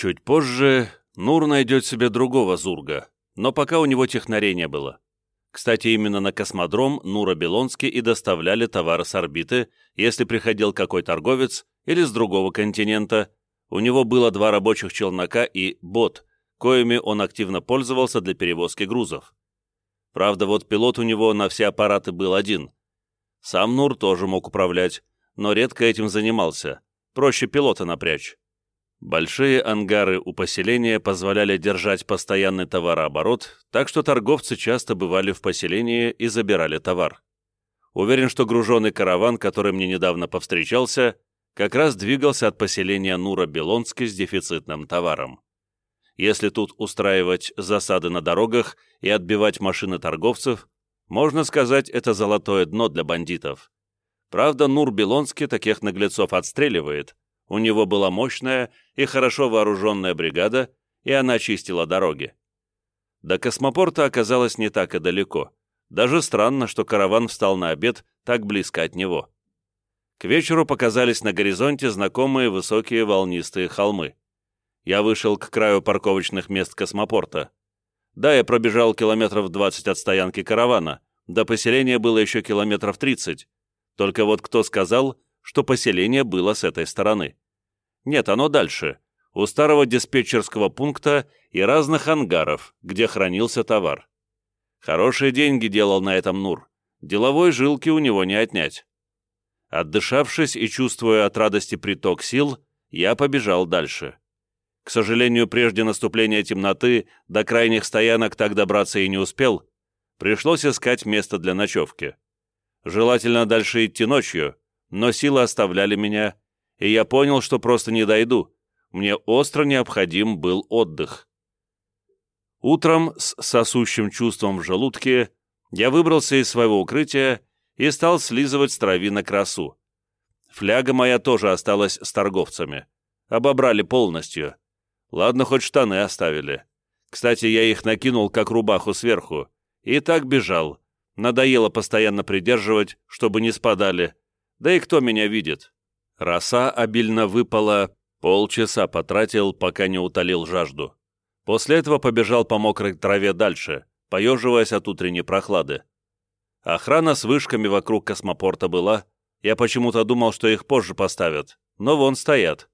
Чуть позже Нур найдет себе другого Зурга, но пока у него технарей не было. Кстати, именно на космодром Нура Белонский и доставляли товары с орбиты, если приходил какой торговец или с другого континента. У него было два рабочих челнока и бот, коими он активно пользовался для перевозки грузов. Правда, вот пилот у него на все аппараты был один. Сам Нур тоже мог управлять, но редко этим занимался. Проще пилота напрячь. Большие ангары у поселения позволяли держать постоянный товарооборот, так что торговцы часто бывали в поселении и забирали товар. Уверен, что груженный караван, который мне недавно повстречался, как раз двигался от поселения Нура-Белонски с дефицитным товаром. Если тут устраивать засады на дорогах и отбивать машины торговцев, можно сказать, это золотое дно для бандитов. Правда, Нур-Белонский таких наглецов отстреливает, у него была мощная и хорошо вооруженная бригада, и она чистила дороги. До космопорта оказалось не так и далеко. Даже странно, что караван встал на обед так близко от него. К вечеру показались на горизонте знакомые высокие волнистые холмы. Я вышел к краю парковочных мест космопорта. Да, я пробежал километров 20 от стоянки каравана, до поселения было еще километров 30. Только вот кто сказал, что поселение было с этой стороны. Нет, оно дальше, у старого диспетчерского пункта и разных ангаров, где хранился товар. Хорошие деньги делал на этом Нур, деловой жилки у него не отнять. Отдышавшись и чувствуя от радости приток сил, я побежал дальше. К сожалению, прежде наступления темноты до крайних стоянок так добраться и не успел, пришлось искать место для ночевки. Желательно дальше идти ночью, но силы оставляли меня, и я понял, что просто не дойду. Мне остро необходим был отдых. Утром с сосущим чувством в желудке я выбрался из своего укрытия и стал слизывать с травинок красу. Фляга моя тоже осталась с торговцами. Обобрали полностью. Ладно, хоть штаны оставили. Кстати, я их накинул как рубаху сверху. И так бежал. Надоело постоянно придерживать, чтобы не спадали. Да и кто меня видит? Роса обильно выпала, полчаса потратил, пока не утолил жажду. После этого побежал по мокрой траве дальше, поеживаясь от утренней прохлады. Охрана с вышками вокруг космопорта была, я почему-то думал, что их позже поставят, но вон стоят.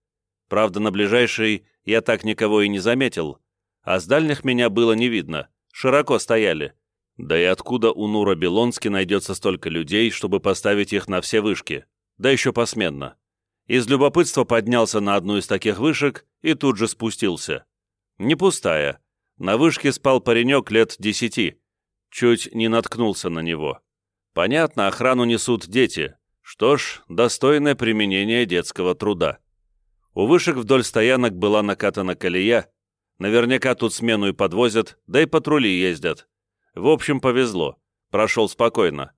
Правда, на ближайшей я так никого и не заметил, а с дальних меня было не видно, широко стояли. Да и откуда у Нура Белонски найдется столько людей, чтобы поставить их на все вышки? Да еще посменно. Из любопытства поднялся на одну из таких вышек и тут же спустился. Не пустая. На вышке спал паренек лет десяти. Чуть не наткнулся на него. Понятно, охрану несут дети. Что ж, достойное применение детского труда. У вышек вдоль стоянок была накатана колея. Наверняка тут смену и подвозят, да и патрули ездят. В общем, повезло. Прошел спокойно.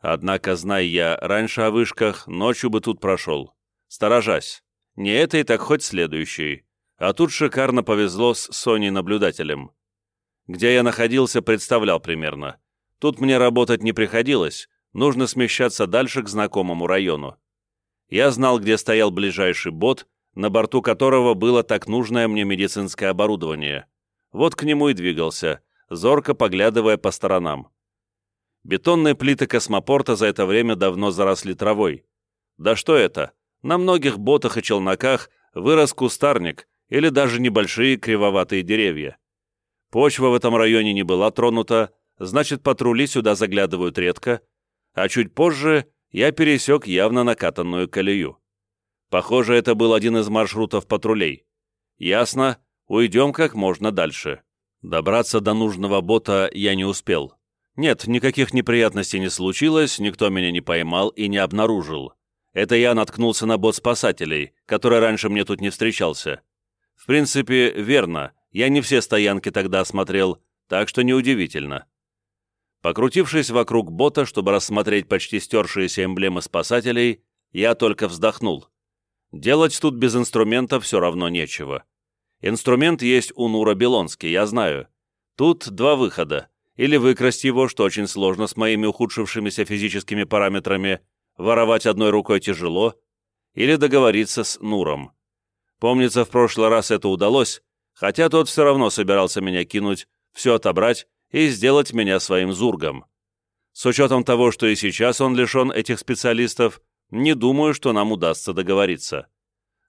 Однако, зная я раньше о вышках, ночью бы тут прошел. Сторожась. Не этой, так хоть следующей. А тут шикарно повезло с Соней-наблюдателем. Где я находился, представлял примерно. Тут мне работать не приходилось, нужно смещаться дальше к знакомому району. Я знал, где стоял ближайший бот, на борту которого было так нужное мне медицинское оборудование. Вот к нему и двигался, зорко поглядывая по сторонам. Бетонные плиты космопорта за это время давно заросли травой. Да что это? На многих ботах и челноках вырос кустарник или даже небольшие кривоватые деревья. Почва в этом районе не была тронута, значит, патрули сюда заглядывают редко, а чуть позже я пересек явно накатанную колею. Похоже, это был один из маршрутов патрулей. Ясно, уйдем как можно дальше. Добраться до нужного бота я не успел. Нет, никаких неприятностей не случилось, никто меня не поймал и не обнаружил. Это я наткнулся на бот спасателей, который раньше мне тут не встречался. В принципе, верно, я не все стоянки тогда осмотрел, так что неудивительно. Покрутившись вокруг бота, чтобы рассмотреть почти стершиеся эмблемы спасателей, я только вздохнул. Делать тут без инструмента все равно нечего. Инструмент есть у Нура Белонский, я знаю. Тут два выхода. Или выкрасть его, что очень сложно с моими ухудшившимися физическими параметрами, воровать одной рукой тяжело, или договориться с Нуром. Помнится, в прошлый раз это удалось, хотя тот все равно собирался меня кинуть, все отобрать и сделать меня своим зургом. С учетом того, что и сейчас он лишен этих специалистов, не думаю, что нам удастся договориться.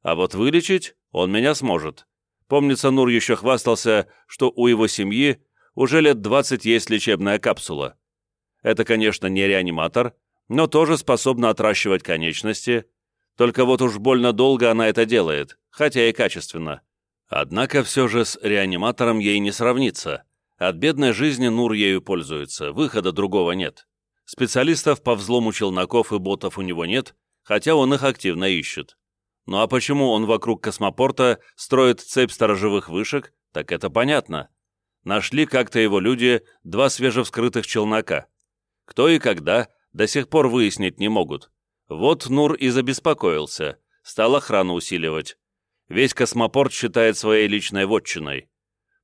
А вот вылечить он меня сможет. Помнится, Нур еще хвастался, что у его семьи уже лет 20 есть лечебная капсула. Это, конечно, не реаниматор, но тоже способна отращивать конечности, только вот уж больно долго она это делает, хотя и качественно. Однако все же с реаниматором ей не сравнится. От бедной жизни Нур ею пользуется, выхода другого нет. Специалистов по взлому челноков и ботов у него нет, хотя он их активно ищет. Ну а почему он вокруг космопорта строит цепь сторожевых вышек, так это понятно. Нашли как-то его люди два свежевскрытых челнока. Кто и когда, до сих пор выяснить не могут. Вот Нур и забеспокоился, стал охрану усиливать. Весь космопорт считает своей личной вотчиной.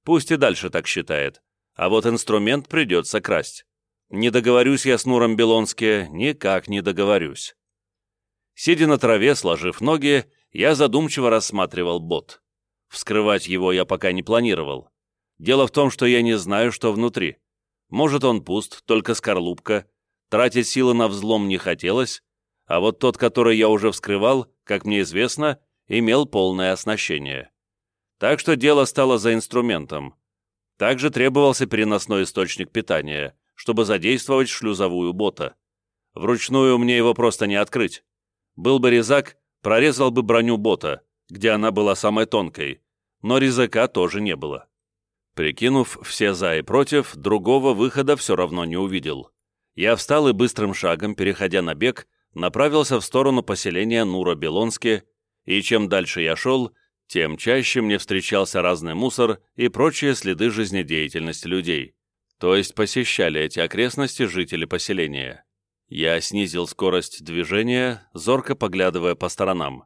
Пусть и дальше так считает а вот инструмент придется красть. Не договорюсь я с Нуром Белонске, никак не договорюсь. Сидя на траве, сложив ноги, я задумчиво рассматривал бот. Вскрывать его я пока не планировал. Дело в том, что я не знаю, что внутри. Может, он пуст, только скорлупка. Тратить силы на взлом не хотелось, а вот тот, который я уже вскрывал, как мне известно, имел полное оснащение. Так что дело стало за инструментом. Также требовался переносной источник питания, чтобы задействовать шлюзовую бота. Вручную мне его просто не открыть. Был бы резак, прорезал бы броню бота, где она была самой тонкой, но резака тоже не было. Прикинув все «за» и «против», другого выхода все равно не увидел. Я встал и быстрым шагом, переходя на бег, направился в сторону поселения Нура-Белонски, и чем дальше я шел, тем чаще мне встречался разный мусор и прочие следы жизнедеятельности людей, то есть посещали эти окрестности жители поселения. Я снизил скорость движения, зорко поглядывая по сторонам.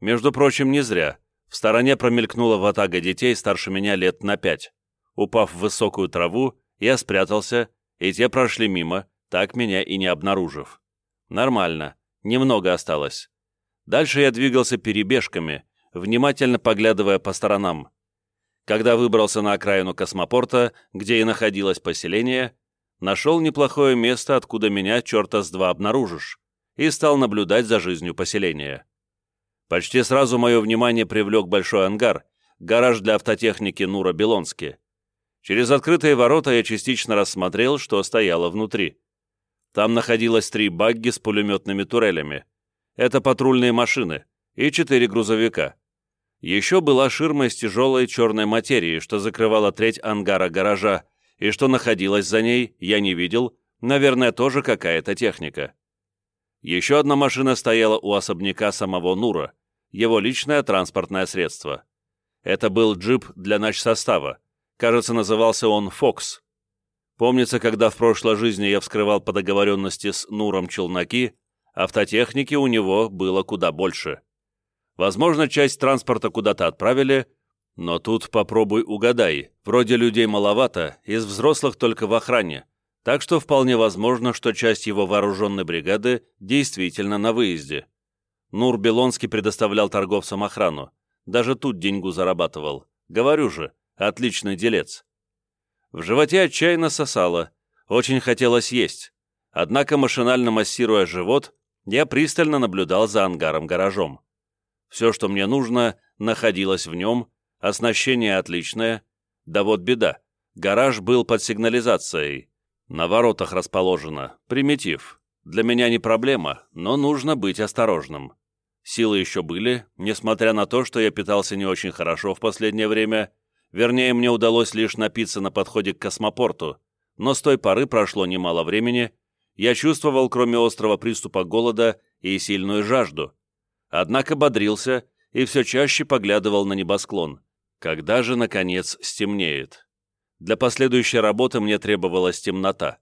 Между прочим, не зря. В стороне промелькнула ватага детей старше меня лет на пять. Упав в высокую траву, я спрятался, и те прошли мимо, так меня и не обнаружив. Нормально, немного осталось. Дальше я двигался перебежками, внимательно поглядывая по сторонам. Когда выбрался на окраину космопорта, где и находилось поселение, нашел неплохое место, откуда меня черта с два обнаружишь, и стал наблюдать за жизнью поселения. Почти сразу мое внимание привлек большой ангар, гараж для автотехники Нура Белонски. Через открытые ворота я частично рассмотрел, что стояло внутри. Там находилось три багги с пулеметными турелями. Это патрульные машины и четыре грузовика. Еще была ширма из тяжелой черной материи, что закрывала треть ангара гаража, и что находилось за ней, я не видел, наверное, тоже какая-то техника. Еще одна машина стояла у особняка самого Нура, его личное транспортное средство. Это был джип для начсостава. Кажется, назывался он «Фокс». Помнится, когда в прошлой жизни я вскрывал по договоренности с Нуром челноки, автотехники у него было куда больше. Возможно, часть транспорта куда-то отправили, но тут попробуй угадай, вроде людей маловато, из взрослых только в охране, так что вполне возможно, что часть его вооруженной бригады действительно на выезде. Нур Белонский предоставлял торговцам охрану, даже тут деньгу зарабатывал. Говорю же, отличный делец. В животе отчаянно сосало, очень хотелось есть, однако машинально массируя живот, я пристально наблюдал за ангаром-гаражом. Все, что мне нужно, находилось в нем, оснащение отличное. Да вот беда, гараж был под сигнализацией. На воротах расположено, примитив. Для меня не проблема, но нужно быть осторожным. Силы еще были, несмотря на то, что я питался не очень хорошо в последнее время. Вернее, мне удалось лишь напиться на подходе к космопорту, но с той поры прошло немало времени, я чувствовал, кроме острого приступа голода, и сильную жажду однако бодрился и все чаще поглядывал на небосклон. Когда же, наконец, стемнеет? Для последующей работы мне требовалась темнота.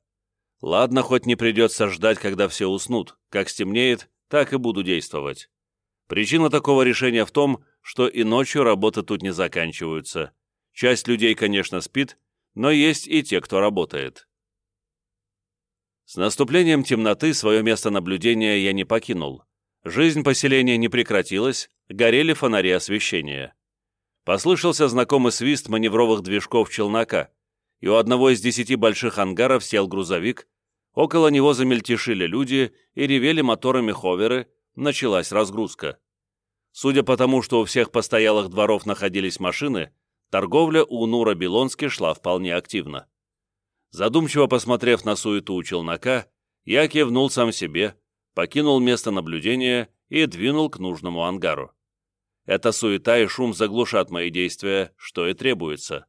Ладно, хоть не придется ждать, когда все уснут. Как стемнеет, так и буду действовать. Причина такого решения в том, что и ночью работы тут не заканчиваются. Часть людей, конечно, спит, но есть и те, кто работает. С наступлением темноты свое место наблюдения я не покинул Жизнь поселения не прекратилась, горели фонари освещения. Послышался знакомый свист маневровых движков челнока, и у одного из десяти больших ангаров сел грузовик, около него замельтешили люди и ревели моторами ховеры, началась разгрузка. Судя по тому, что у всех постоялых дворов находились машины, торговля у Нура Белонски шла вполне активно. Задумчиво посмотрев на суету у челнока, я кивнул сам себе, покинул место наблюдения и двинул к нужному ангару. Эта суета и шум заглушат мои действия, что и требуется.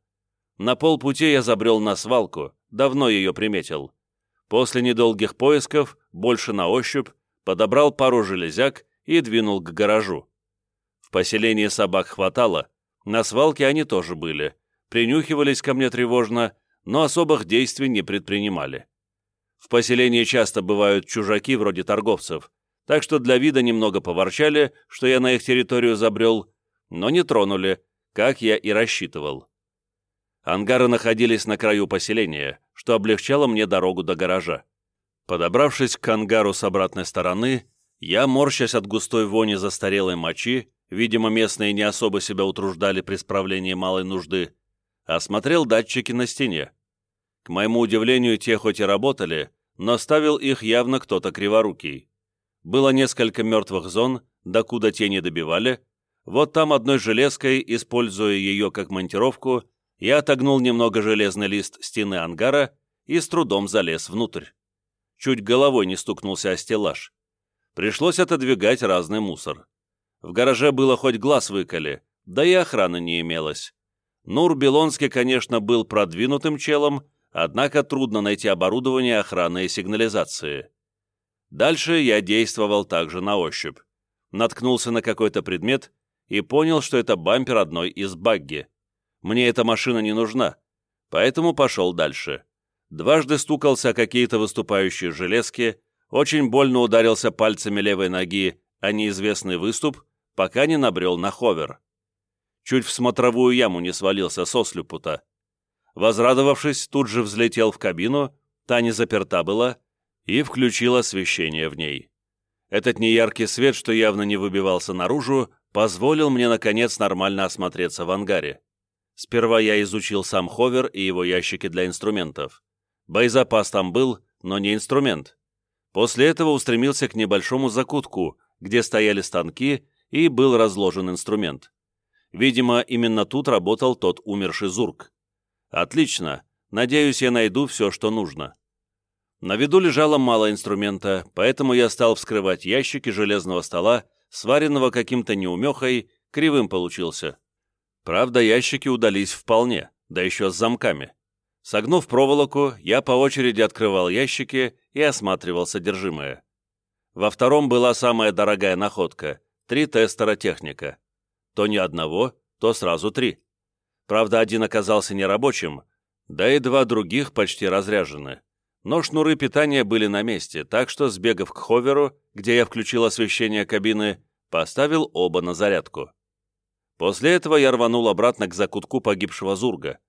На полпути я забрел на свалку, давно ее приметил. После недолгих поисков, больше на ощупь, подобрал пару железяк и двинул к гаражу. В поселении собак хватало, на свалке они тоже были, принюхивались ко мне тревожно, но особых действий не предпринимали. В поселении часто бывают чужаки вроде торговцев, так что для вида немного поворчали, что я на их территорию забрел, но не тронули, как я и рассчитывал. Ангары находились на краю поселения, что облегчало мне дорогу до гаража. Подобравшись к ангару с обратной стороны, я, морщась от густой вони застарелой мочи, видимо, местные не особо себя утруждали при справлении малой нужды, осмотрел датчики на стене. К моему удивлению, те хоть и работали, но ставил их явно кто-то криворукий. Было несколько мертвых зон, докуда те не добивали. Вот там одной железкой, используя ее как монтировку, я отогнул немного железный лист стены ангара и с трудом залез внутрь. Чуть головой не стукнулся о стеллаж. Пришлось отодвигать разный мусор. В гараже было хоть глаз выколи, да и охраны не имелось. Нур Белонский, конечно, был продвинутым челом, однако трудно найти оборудование охраны и сигнализации. Дальше я действовал также на ощупь. Наткнулся на какой-то предмет и понял, что это бампер одной из багги. Мне эта машина не нужна, поэтому пошел дальше. Дважды стукался о какие-то выступающие железки, очень больно ударился пальцами левой ноги о неизвестный выступ, пока не набрел на ховер. Чуть в смотровую яму не свалился со слюпута. Возрадовавшись, тут же взлетел в кабину, та не заперта была, и включил освещение в ней. Этот неяркий свет, что явно не выбивался наружу, позволил мне, наконец, нормально осмотреться в ангаре. Сперва я изучил сам ховер и его ящики для инструментов. Боезапас там был, но не инструмент. После этого устремился к небольшому закутку, где стояли станки и был разложен инструмент. Видимо, именно тут работал тот умерший Зурк. Отлично. Надеюсь, я найду все, что нужно. На виду лежало мало инструмента, поэтому я стал вскрывать ящики железного стола, сваренного каким-то неумехой, кривым получился. Правда, ящики удались вполне, да еще с замками. Согнув проволоку, я по очереди открывал ящики и осматривал содержимое. Во втором была самая дорогая находка — три тестера техника. То не одного, то сразу три. Правда, один оказался нерабочим, да и два других почти разряжены. Но шнуры питания были на месте, так что, сбегав к ховеру, где я включил освещение кабины, поставил оба на зарядку. После этого я рванул обратно к закутку погибшего Зурга.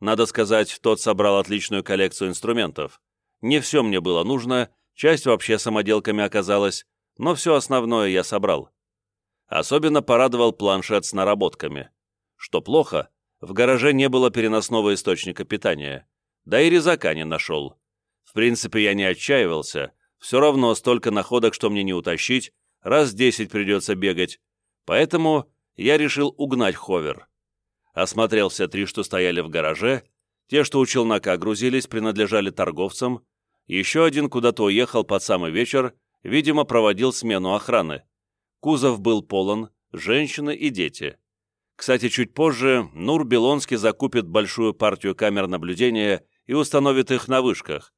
Надо сказать, тот собрал отличную коллекцию инструментов. Не все мне было нужно, часть вообще самоделками оказалась, но все основное я собрал. Особенно порадовал планшет с наработками. Что плохо, в гараже не было переносного источника питания. Да и резака не нашел. В принципе, я не отчаивался. Все равно столько находок, что мне не утащить, раз десять придется бегать. Поэтому я решил угнать ховер. Осмотрел все три, что стояли в гараже. Те, что у челнока грузились, принадлежали торговцам. Еще один куда-то уехал под самый вечер, видимо, проводил смену охраны. Кузов был полон, женщины и дети. Кстати, чуть позже Нур Белонский закупит большую партию камер наблюдения и установит их на вышках,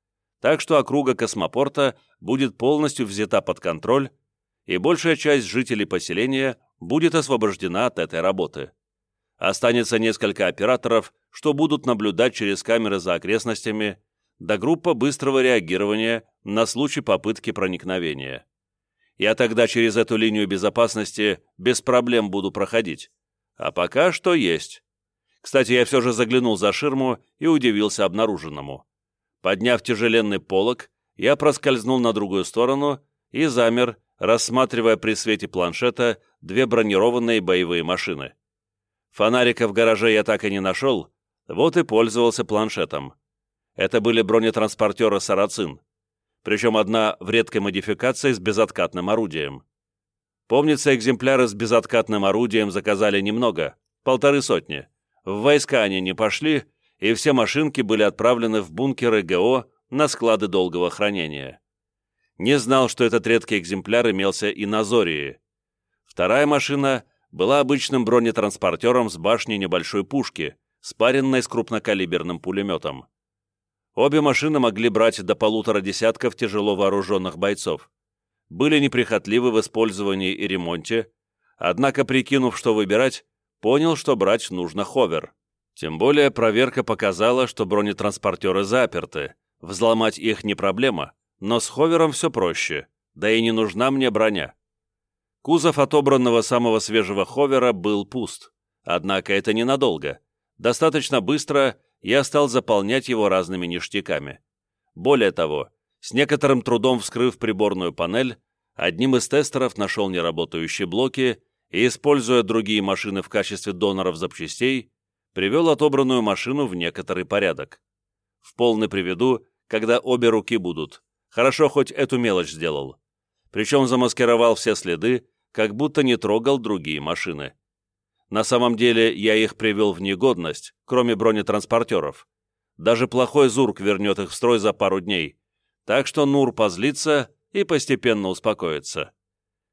так что округа космопорта будет полностью взята под контроль, и большая часть жителей поселения будет освобождена от этой работы. Останется несколько операторов, что будут наблюдать через камеры за окрестностями, да группа быстрого реагирования на случай попытки проникновения. Я тогда через эту линию безопасности без проблем буду проходить, а пока что есть. Кстати, я все же заглянул за ширму и удивился обнаруженному. Подняв тяжеленный полог, я проскользнул на другую сторону и замер, рассматривая при свете планшета две бронированные боевые машины. Фонарика в гараже я так и не нашел, вот и пользовался планшетом. Это были бронетранспортеры «Сарацин», причем одна в редкой модификации с безоткатным орудием. Помнится, экземпляры с безоткатным орудием заказали немного, полторы сотни. В войска они не пошли, и все машинки были отправлены в бункеры ГО на склады долгого хранения. Не знал, что этот редкий экземпляр имелся и на Зории. Вторая машина была обычным бронетранспортером с башней небольшой пушки, спаренной с крупнокалиберным пулеметом. Обе машины могли брать до полутора десятков тяжело вооруженных бойцов. Были неприхотливы в использовании и ремонте, однако, прикинув, что выбирать, понял, что брать нужно ховер. Тем более проверка показала, что бронетранспортеры заперты, взломать их не проблема, но с ховером все проще, да и не нужна мне броня. Кузов отобранного самого свежего ховера был пуст, однако это ненадолго. Достаточно быстро я стал заполнять его разными ништяками. Более того, с некоторым трудом вскрыв приборную панель, одним из тестеров нашел неработающие блоки и, используя другие машины в качестве доноров запчастей, привел отобранную машину в некоторый порядок. В полный приведу, когда обе руки будут. Хорошо, хоть эту мелочь сделал. Причем замаскировал все следы, как будто не трогал другие машины. На самом деле я их привел в негодность, кроме бронетранспортеров. Даже плохой Зурк вернет их в строй за пару дней. Так что Нур позлится и постепенно успокоится.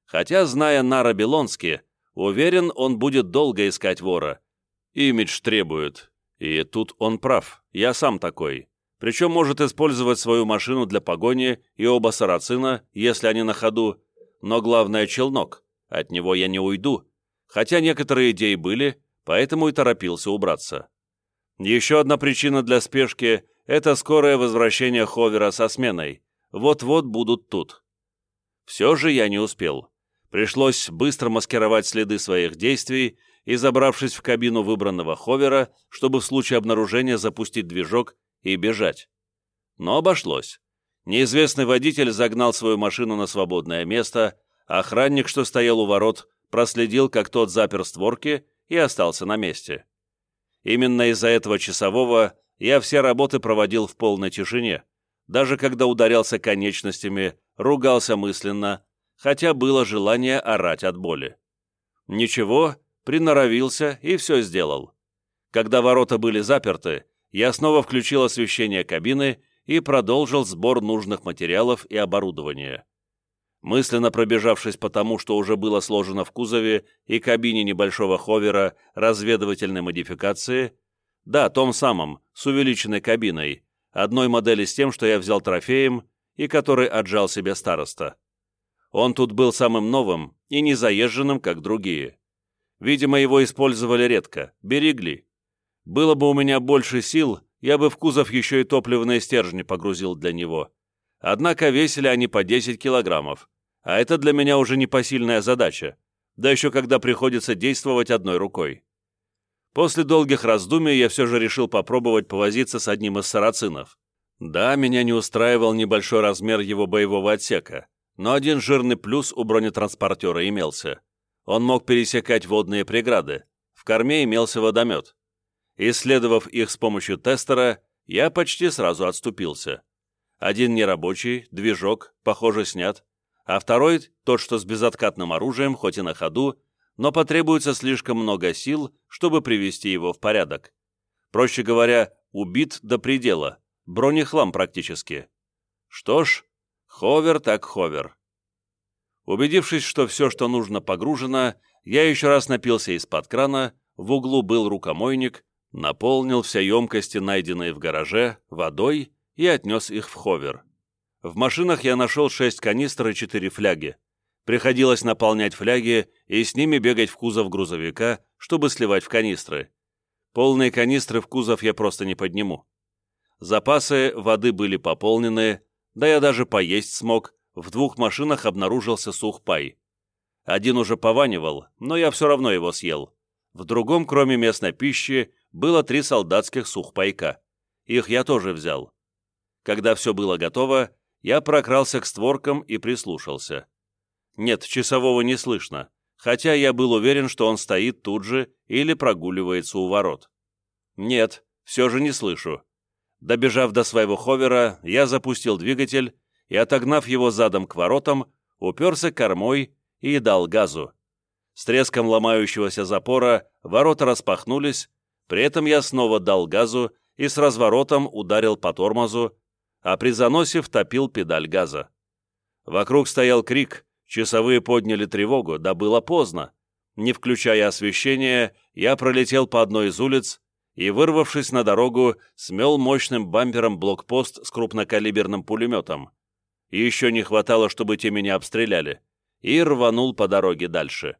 Хотя, зная Нара Белонски, уверен, он будет долго искать вора. Имидж требует. И тут он прав, я сам такой. Причем может использовать свою машину для погони и оба сарацина, если они на ходу. Но главное — челнок. От него я не уйду хотя некоторые идеи были, поэтому и торопился убраться. Еще одна причина для спешки – это скорое возвращение Ховера со сменой. Вот-вот будут тут. Все же я не успел. Пришлось быстро маскировать следы своих действий и, забравшись в кабину выбранного Ховера, чтобы в случае обнаружения запустить движок и бежать. Но обошлось. Неизвестный водитель загнал свою машину на свободное место, охранник, что стоял у ворот, проследил, как тот запер створки и остался на месте. Именно из-за этого часового я все работы проводил в полной тишине, даже когда ударялся конечностями, ругался мысленно, хотя было желание орать от боли. Ничего, приноровился и все сделал. Когда ворота были заперты, я снова включил освещение кабины и продолжил сбор нужных материалов и оборудования мысленно пробежавшись по тому, что уже было сложено в кузове и кабине небольшого ховера разведывательной модификации, да, том самом, с увеличенной кабиной, одной модели с тем, что я взял трофеем и который отжал себе староста. Он тут был самым новым и не заезженным, как другие. Видимо, его использовали редко, берегли. Было бы у меня больше сил, я бы в кузов еще и топливные стержни погрузил для него. Однако весили они по 10 килограммов, а это для меня уже непосильная задача, да еще когда приходится действовать одной рукой. После долгих раздумий я все же решил попробовать повозиться с одним из сарацинов. Да, меня не устраивал небольшой размер его боевого отсека, но один жирный плюс у бронетранспортера имелся. Он мог пересекать водные преграды, в корме имелся водомет. Исследовав их с помощью тестера, я почти сразу отступился. Один нерабочий, движок, похоже, снят, а второй, тот, что с безоткатным оружием, хоть и на ходу, но потребуется слишком много сил, чтобы привести его в порядок. Проще говоря, убит до предела, бронехлам практически. Что ж, ховер так ховер. Убедившись, что все, что нужно, погружено, я еще раз напился из-под крана, в углу был рукомойник, наполнил все емкости, найденные в гараже, водой и отнес их в ховер. В машинах я нашел шесть канистр и четыре фляги. Приходилось наполнять фляги и с ними бегать в кузов грузовика, чтобы сливать в канистры. Полные канистры в кузов я просто не подниму. Запасы воды были пополнены, да я даже поесть смог, в двух машинах обнаружился сухпай. Один уже пованивал, но я все равно его съел. В другом, кроме местной пищи, было три солдатских сухпайка. Их я тоже взял. Когда все было готово, я прокрался к створкам и прислушался. Нет, часового не слышно, хотя я был уверен, что он стоит тут же или прогуливается у ворот. Нет, все же не слышу. Добежав до своего ховера, я запустил двигатель и, отогнав его задом к воротам, уперся кормой и дал газу. С треском ломающегося запора ворота распахнулись, при этом я снова дал газу и с разворотом ударил по тормозу, а при заносе втопил педаль газа. Вокруг стоял крик, часовые подняли тревогу, да было поздно. Не включая освещение, я пролетел по одной из улиц и, вырвавшись на дорогу, смел мощным бампером блокпост с крупнокалиберным пулеметом. Еще не хватало, чтобы те меня обстреляли, и рванул по дороге дальше.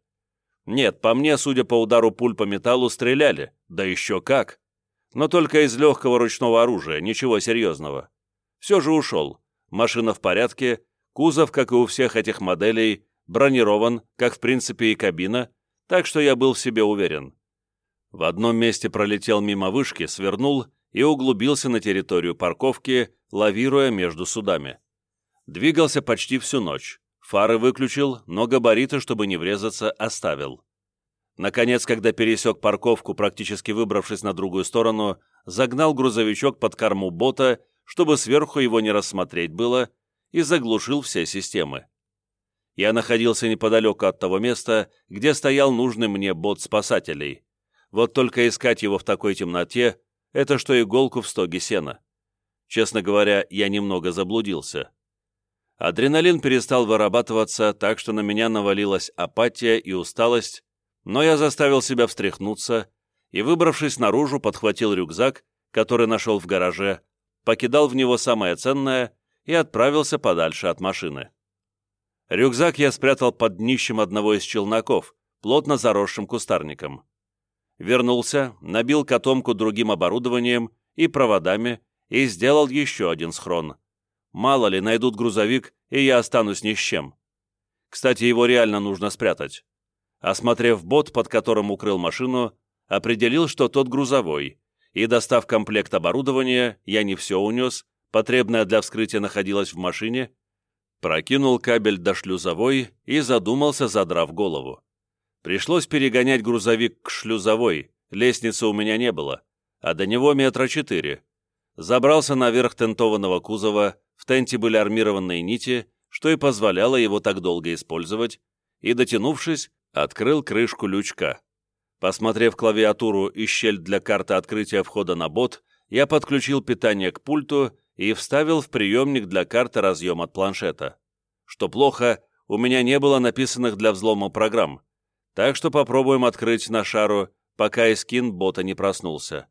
Нет, по мне, судя по удару пуль по металлу, стреляли, да еще как. Но только из легкого ручного оружия, ничего серьезного. Все же ушел. Машина в порядке, кузов, как и у всех этих моделей, бронирован, как в принципе и кабина, так что я был в себе уверен. В одном месте пролетел мимо вышки, свернул и углубился на территорию парковки, лавируя между судами. Двигался почти всю ночь. Фары выключил, но габариты, чтобы не врезаться, оставил. Наконец, когда пересек парковку, практически выбравшись на другую сторону, загнал грузовичок под корму бота, чтобы сверху его не рассмотреть было, и заглушил все системы. Я находился неподалеку от того места, где стоял нужный мне бот спасателей. Вот только искать его в такой темноте — это что иголку в стоге сена. Честно говоря, я немного заблудился. Адреналин перестал вырабатываться, так что на меня навалилась апатия и усталость, но я заставил себя встряхнуться и, выбравшись наружу, подхватил рюкзак, который нашел в гараже, покидал в него самое ценное и отправился подальше от машины. Рюкзак я спрятал под днищем одного из челноков, плотно заросшим кустарником. Вернулся, набил котомку другим оборудованием и проводами и сделал еще один схрон. Мало ли, найдут грузовик, и я останусь ни с чем. Кстати, его реально нужно спрятать. Осмотрев бот, под которым укрыл машину, определил, что тот грузовой, и, достав комплект оборудования, я не все унес, потребное для вскрытия находилось в машине, прокинул кабель до шлюзовой и задумался, задрав голову. Пришлось перегонять грузовик к шлюзовой, лестницы у меня не было, а до него метра четыре. Забрался наверх тентованного кузова, в тенте были армированные нити, что и позволяло его так долго использовать, и, дотянувшись, открыл крышку лючка. Посмотрев клавиатуру и щель для карты открытия входа на бот, я подключил питание к пульту и вставил в приемник для карты разъем от планшета. Что плохо, у меня не было написанных для взлома программ, так что попробуем открыть на шару, пока и бота не проснулся.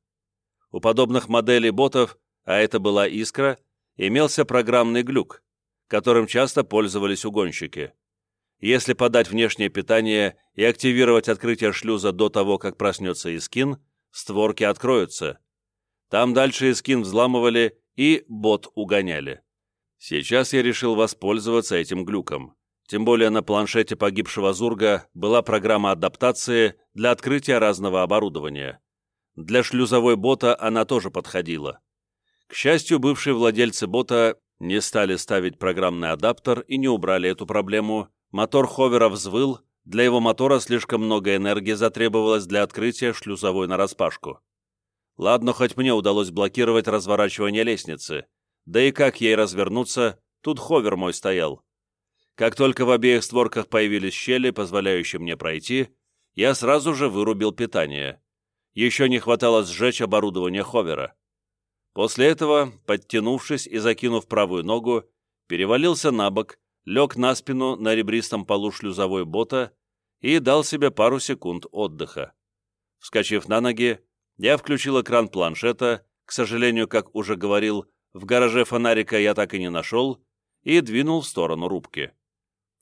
У подобных моделей ботов, а это была «Искра», имелся программный глюк, которым часто пользовались угонщики. Если подать внешнее питание и активировать открытие шлюза до того, как проснется Искин, створки откроются. Там дальше Искин взламывали и бот угоняли. Сейчас я решил воспользоваться этим глюком. Тем более на планшете погибшего Зурга была программа адаптации для открытия разного оборудования. Для шлюзовой бота она тоже подходила. К счастью, бывшие владельцы бота не стали ставить программный адаптер и не убрали эту проблему. Мотор ховера взвыл, для его мотора слишком много энергии затребовалось для открытия шлюзовой нараспашку. Ладно, хоть мне удалось блокировать разворачивание лестницы. Да и как ей развернуться, тут ховер мой стоял. Как только в обеих створках появились щели, позволяющие мне пройти, я сразу же вырубил питание. Еще не хватало сжечь оборудование ховера. После этого, подтянувшись и закинув правую ногу, перевалился на бок, лег на спину на ребристом полу шлюзовой бота и дал себе пару секунд отдыха. Вскочив на ноги, я включил экран планшета, к сожалению, как уже говорил, в гараже фонарика я так и не нашел, и двинул в сторону рубки.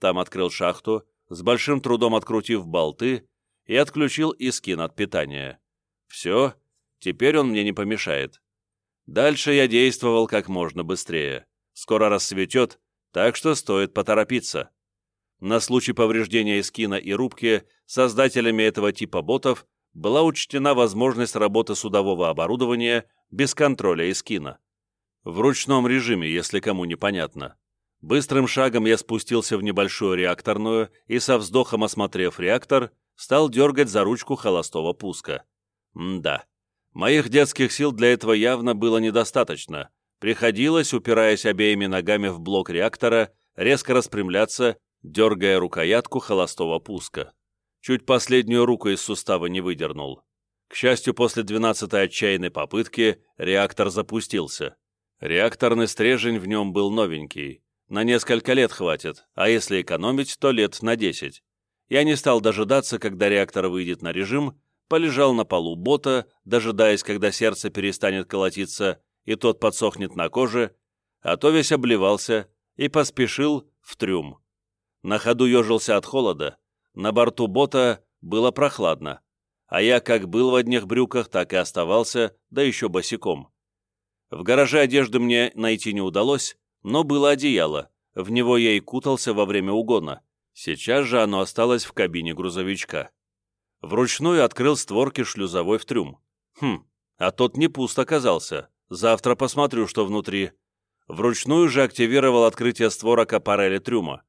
Там открыл шахту, с большим трудом открутив болты, и отключил искин от питания. Все, теперь он мне не помешает. Дальше я действовал как можно быстрее. Скоро рассветет, так что стоит поторопиться. На случай повреждения эскина и рубки создателями этого типа ботов была учтена возможность работы судового оборудования без контроля эскина. В ручном режиме, если кому непонятно. Быстрым шагом я спустился в небольшую реакторную и, со вздохом осмотрев реактор, стал дергать за ручку холостого пуска. М да, моих детских сил для этого явно было недостаточно. Приходилось, упираясь обеими ногами в блок реактора, резко распрямляться, дергая рукоятку холостого пуска. Чуть последнюю руку из сустава не выдернул. К счастью, после двенадцатой отчаянной попытки реактор запустился. Реакторный стрежень в нем был новенький. На несколько лет хватит, а если экономить, то лет на десять. Я не стал дожидаться, когда реактор выйдет на режим, полежал на полу бота, дожидаясь, когда сердце перестанет колотиться, и тот подсохнет на коже, а то весь обливался, и поспешил в трюм. На ходу ежился от холода, на борту бота было прохладно, а я как был в одних брюках, так и оставался, да еще босиком. В гараже одежды мне найти не удалось, но было одеяло, в него я и кутался во время угона. Сейчас же оно осталось в кабине грузовичка. Вручную открыл створки шлюзовой в трюм. Хм, а тот не пуст оказался. Завтра посмотрю, что внутри. Вручную же активировал открытие створок аппарели трюма.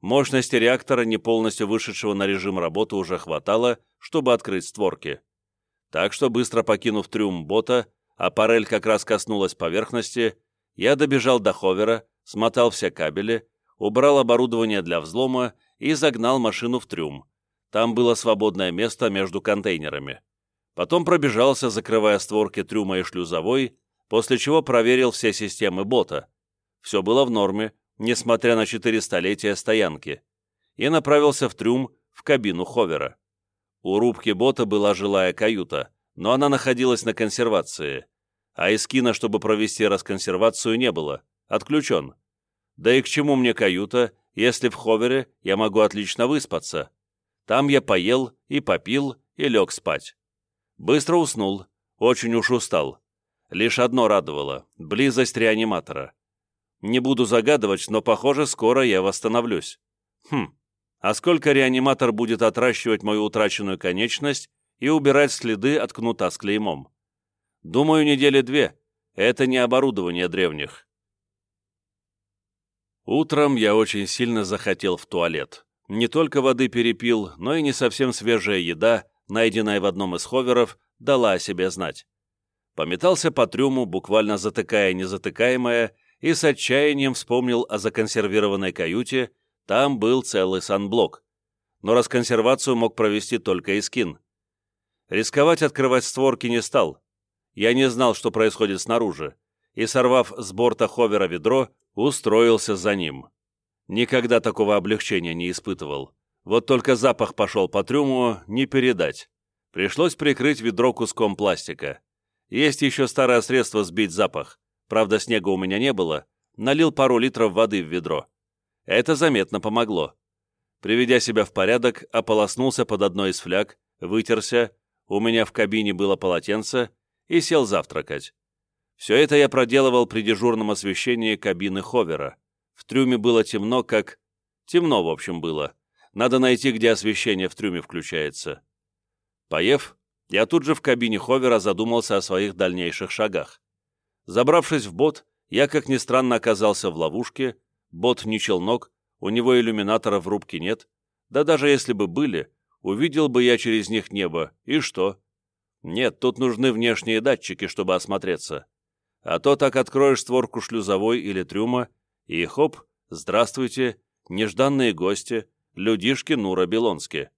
Мощности реактора, не полностью вышедшего на режим работы, уже хватало, чтобы открыть створки. Так что, быстро покинув трюм бота, аппарель как раз коснулась поверхности, я добежал до ховера, смотал все кабели, убрал оборудование для взлома и загнал машину в трюм. Там было свободное место между контейнерами. Потом пробежался, закрывая створки трюма и шлюзовой, после чего проверил все системы бота. Все было в норме, несмотря на четыре столетия стоянки, и направился в трюм в кабину ховера. У рубки бота была жилая каюта, но она находилась на консервации, а эскина, чтобы провести расконсервацию, не было, отключен. Да и к чему мне каюта, если в ховере я могу отлично выспаться? Там я поел и попил и лег спать. Быстро уснул, очень уж устал. Лишь одно радовало — близость реаниматора. Не буду загадывать, но, похоже, скоро я восстановлюсь. Хм, а сколько реаниматор будет отращивать мою утраченную конечность и убирать следы от кнута с клеймом? Думаю, недели две. Это не оборудование древних. Утром я очень сильно захотел в туалет. Не только воды перепил, но и не совсем свежая еда, найденная в одном из ховеров, дала о себе знать. Пометался по трюму, буквально затыкая незатыкаемое, и с отчаянием вспомнил о законсервированной каюте, там был целый санблок. Но расконсервацию мог провести только Искин. Рисковать открывать створки не стал. Я не знал, что происходит снаружи, и, сорвав с борта ховера ведро, устроился за ним. Никогда такого облегчения не испытывал. Вот только запах пошел по трюму, не передать. Пришлось прикрыть ведро куском пластика. Есть еще старое средство сбить запах. Правда, снега у меня не было, налил пару литров воды в ведро. Это заметно помогло. Приведя себя в порядок, ополоснулся под одной из фляг, вытерся, у меня в кабине было полотенце, и сел завтракать. Все это я проделывал при дежурном освещении кабины ховера. В трюме было темно, как... Темно, в общем, было. Надо найти, где освещение в трюме включается. Поев, я тут же в кабине ховера задумался о своих дальнейших шагах. Забравшись в бот, я, как ни странно, оказался в ловушке, бот не челнок, у него иллюминатора в рубке нет, да даже если бы были, увидел бы я через них небо, и что? Нет, тут нужны внешние датчики, чтобы осмотреться. А то так откроешь створку шлюзовой или трюма, и хоп, здравствуйте, нежданные гости, людишки Нура Белонски.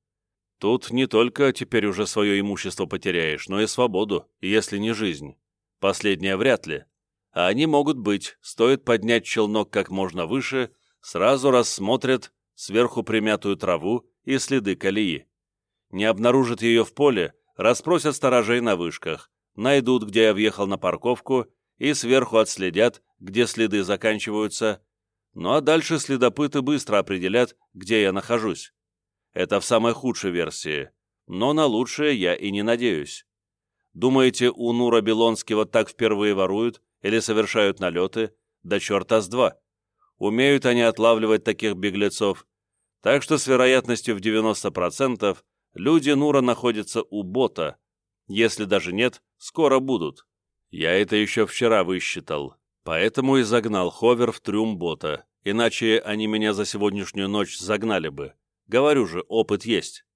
Тут не только теперь уже свое имущество потеряешь, но и свободу, если не жизнь. Последнее вряд ли. А они могут быть, стоит поднять челнок как можно выше, сразу рассмотрят сверху примятую траву и следы колеи. Не обнаружат ее в поле, расспросят сторожей на вышках, найдут, где я въехал на парковку, и сверху отследят, где следы заканчиваются, ну а дальше следопыты быстро определят, где я нахожусь. Это в самой худшей версии, но на лучшее я и не надеюсь. Думаете, у Нура Белонски вот так впервые воруют или совершают налеты? Да черта с два. Умеют они отлавливать таких беглецов. Так что с вероятностью в 90% люди Нура находятся у бота. Если даже нет, скоро будут. Я это еще вчера высчитал. Поэтому и загнал ховер в трюм бота иначе они меня за сегодняшнюю ночь загнали бы. Говорю же, опыт есть.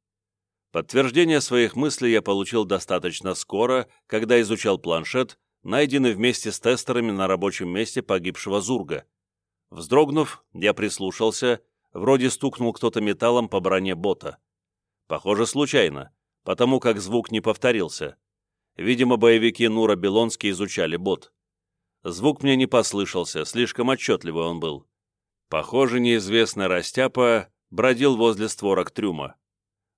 Подтверждение своих мыслей я получил достаточно скоро, когда изучал планшет, найденный вместе с тестерами на рабочем месте погибшего Зурга. Вздрогнув, я прислушался, вроде стукнул кто-то металлом по броне бота. Похоже, случайно, потому как звук не повторился. Видимо, боевики Нура Белонский изучали бот. Звук мне не послышался, слишком отчетливый он был. Похоже, неизвестный растяпа бродил возле створок трюма.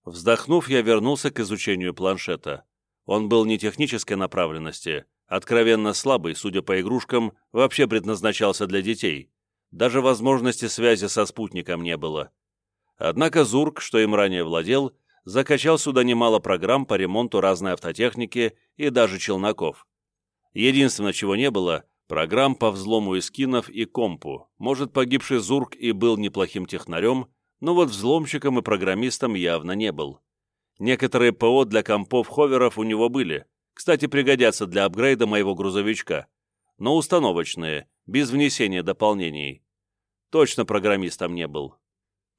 Вздохнув, я вернулся к изучению планшета. Он был не технической направленности, откровенно слабый, судя по игрушкам, вообще предназначался для детей. Даже возможности связи со спутником не было. Однако Зурк, что им ранее владел, закачал сюда немало программ по ремонту разной автотехники и даже челноков. Единственное, чего не было, программ по взлому эскинов и компу. Может, погибший Зурк и был неплохим технарем, но вот взломщиком и программистом явно не был. Некоторые ПО для компов-ховеров у него были, кстати, пригодятся для апгрейда моего грузовичка, но установочные, без внесения дополнений. Точно программистом не был.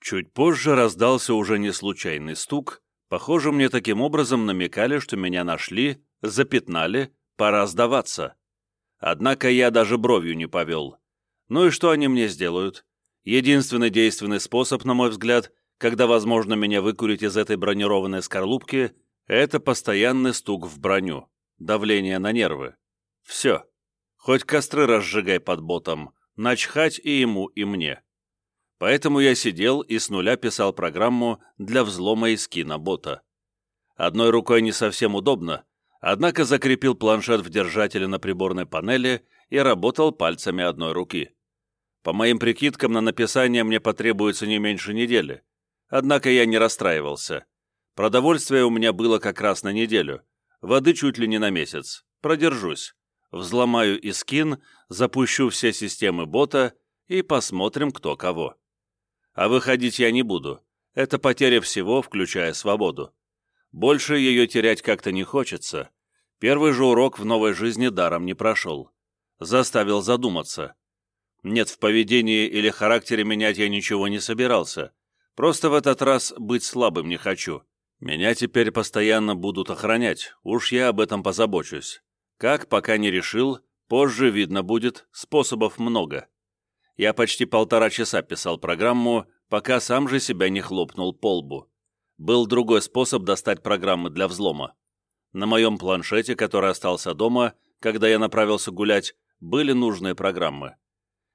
Чуть позже раздался уже не случайный стук, похоже, мне таким образом намекали, что меня нашли, запятнали, пора сдаваться. Однако я даже бровью не повел. Ну и что они мне сделают? Единственный действенный способ, на мой взгляд, когда возможно меня выкурить из этой бронированной скорлупки, это постоянный стук в броню, давление на нервы. Все. Хоть костры разжигай под ботом, начхать и ему, и мне. Поэтому я сидел и с нуля писал программу для взлома и скина бота. Одной рукой не совсем удобно, однако закрепил планшет в держателе на приборной панели и работал пальцами одной руки. По моим прикидкам, на написание мне потребуется не меньше недели. Однако я не расстраивался. Продовольствие у меня было как раз на неделю, воды чуть ли не на месяц. Продержусь. Взломаю и скин, запущу все системы бота и посмотрим, кто кого. А выходить я не буду. Это потеря всего, включая свободу. Больше ее терять как-то не хочется. Первый же урок в новой жизни даром не прошел. Заставил задуматься. Нет, в поведении или характере менять я ничего не собирался. Просто в этот раз быть слабым не хочу. Меня теперь постоянно будут охранять, уж я об этом позабочусь. Как, пока не решил, позже видно будет, способов много. Я почти полтора часа писал программу, пока сам же себя не хлопнул по лбу. Был другой способ достать программы для взлома. На моем планшете, который остался дома, когда я направился гулять, были нужные программы.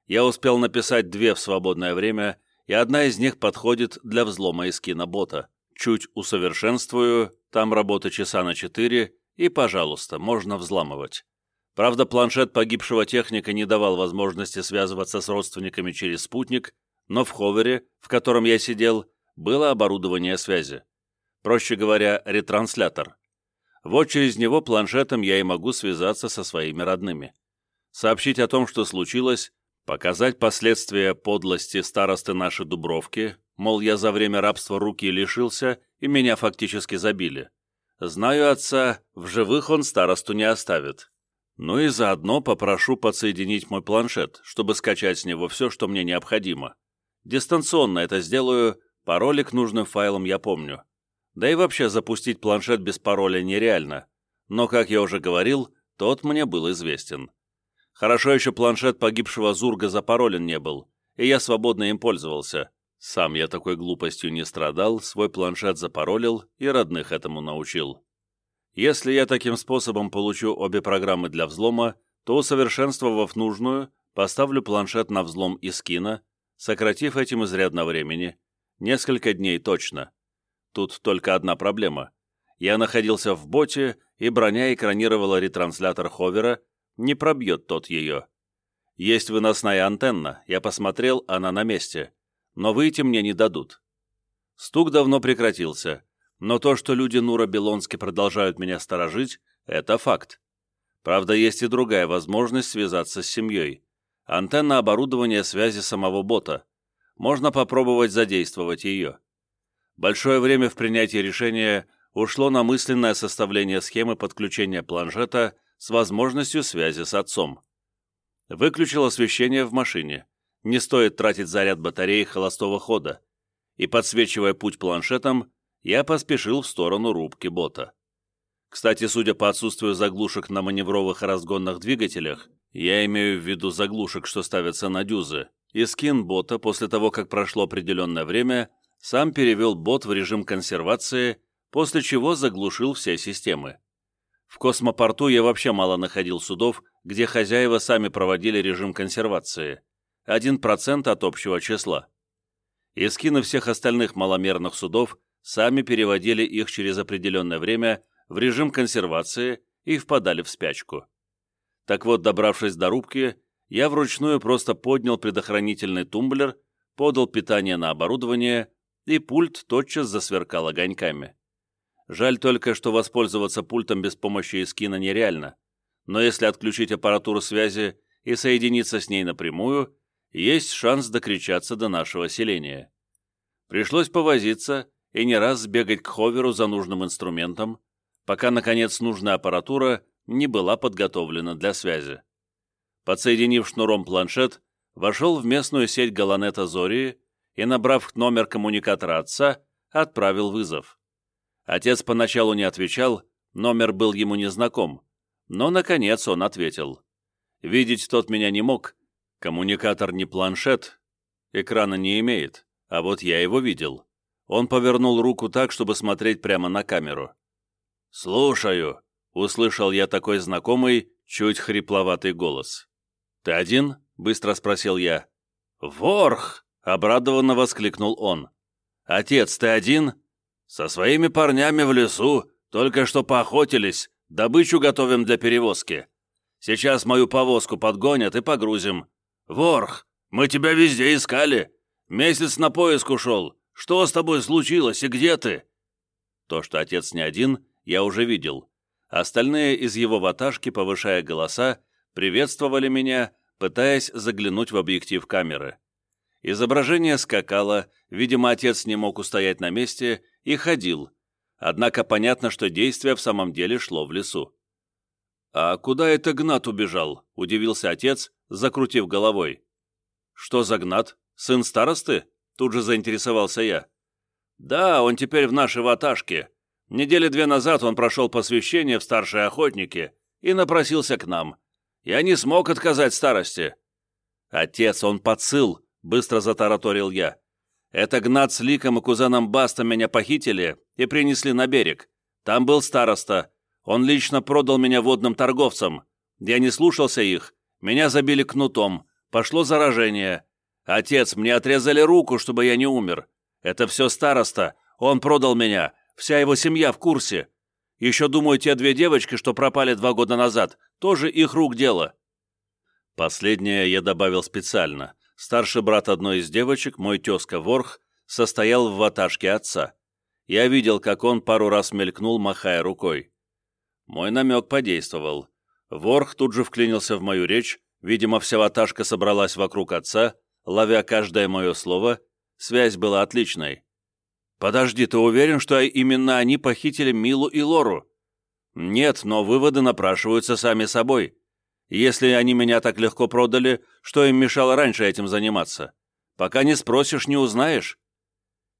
Я успел написать две в свободное время, и одна из них подходит для взлома из кинобота. Чуть усовершенствую, там работа часа на четыре, и, пожалуйста, можно взламывать. Правда, планшет погибшего техника не давал возможности связываться с родственниками через спутник, но в ховере, в котором я сидел, было оборудование связи. Проще говоря, ретранслятор. Вот через него планшетом я и могу связаться со своими родными. Сообщить о том, что случилось, показать последствия подлости старосты нашей Дубровки, мол, я за время рабства руки лишился, и меня фактически забили. Знаю отца, в живых он старосту не оставит. Ну и заодно попрошу подсоединить мой планшет, чтобы скачать с него все, что мне необходимо. Дистанционно это сделаю, пароли к нужным файлам я помню. Да и вообще запустить планшет без пароля нереально. Но, как я уже говорил, тот мне был известен. Хорошо еще планшет погибшего Зурга запаролен не был, и я свободно им пользовался. Сам я такой глупостью не страдал, свой планшет запаролил и родных этому научил. Если я таким способом получу обе программы для взлома, то, усовершенствовав нужную, поставлю планшет на взлом из кино, сократив этим изрядно времени. Несколько дней точно. Тут только одна проблема. Я находился в боте, и броня экранировала ретранслятор ховера, не пробьет тот ее. Есть выносная антенна, я посмотрел, она на месте. Но выйти мне не дадут. Стук давно прекратился, но то, что люди Нура Белонски продолжают меня сторожить, это факт. Правда, есть и другая возможность связаться с семьей. Антенна оборудования связи самого бота. Можно попробовать задействовать ее. Большое время в принятии решения ушло на мысленное составление схемы подключения планшета с возможностью связи с отцом. Выключил освещение в машине. не стоит тратить заряд батареи холостого хода, и, подсвечивая путь планшетом, я поспешил в сторону рубки бота. Кстати, судя по отсутствию заглушек на маневровых и разгонных двигателях, я имею в виду заглушек, что ставятся на дюзы, и скин бота после того, как прошло определенное время, сам перевел бот в режим консервации, после чего заглушил все системы. В космопорту я вообще мало находил судов, где хозяева сами проводили режим консервации. 1% от общего числа. И скины всех остальных маломерных судов сами переводили их через определенное время в режим консервации и впадали в спячку. Так вот, добравшись до рубки, я вручную просто поднял предохранительный тумблер, подал питание на оборудование, и пульт тотчас засверкал огоньками. Жаль только, что воспользоваться пультом без помощи эскина нереально, но если отключить аппаратуру связи и соединиться с ней напрямую, есть шанс докричаться до нашего селения. Пришлось повозиться и не раз сбегать к ховеру за нужным инструментом, пока, наконец, нужная аппаратура не была подготовлена для связи. Подсоединив шнуром планшет, вошел в местную сеть Галанета Зории и, набрав номер коммуникатора отца, отправил вызов. Отец поначалу не отвечал, номер был ему незнаком, но, наконец, он ответил. Видеть тот меня не мог, коммуникатор не планшет, экрана не имеет, а вот я его видел. Он повернул руку так, чтобы смотреть прямо на камеру. «Слушаю», — услышал я такой знакомый, чуть хрипловатый голос. «Ты один?» — быстро спросил я. «Ворх!» — обрадованно воскликнул он. «Отец, ты один?» «Со своими парнями в лесу, только что поохотились, добычу готовим для перевозки. Сейчас мою повозку подгонят и погрузим. Ворх, мы тебя везде искали. Месяц на поиск ушел. Что с тобой случилось и где ты?» То, что отец не один, я уже видел. Остальные из его ваташки, повышая голоса, приветствовали меня, пытаясь заглянуть в объектив камеры. Изображение скакало, видимо, отец не мог устоять на месте и ходил, однако понятно, что действие в самом деле шло в лесу. «А куда это Гнат убежал?» – удивился отец, закрутив головой. «Что за Гнат? Сын старосты?» – тут же заинтересовался я. «Да, он теперь в нашей ваташке. Недели две назад он прошел посвящение в старшие охотники и напросился к нам. Я не смог отказать старости». «Отец, он подсыл», — быстро затараторил я. «Это Гнат с Ликом и кузеном Бастом меня похитили и принесли на берег. Там был староста. Он лично продал меня водным торговцам. Я не слушался их. Меня забили кнутом. Пошло заражение. Отец, мне отрезали руку, чтобы я не умер. Это все староста. Он продал меня. Вся его семья в курсе. Еще, думаю, те две девочки, что пропали два года назад, тоже их рук дело». Последнее я добавил специально. Старший брат одной из девочек, мой тезка Ворх, состоял в ваташке отца. Я видел, как он пару раз мелькнул, махая рукой. Мой намек подействовал. Ворх тут же вклинился в мою речь, видимо, вся ваташка собралась вокруг отца, ловя каждое мое слово, связь была отличной. «Подожди, ты уверен, что именно они похитили Милу и Лору?» «Нет, но выводы напрашиваются сами собой. Если они меня так легко продали, что им мешало раньше этим заниматься? Пока не спросишь, не узнаешь».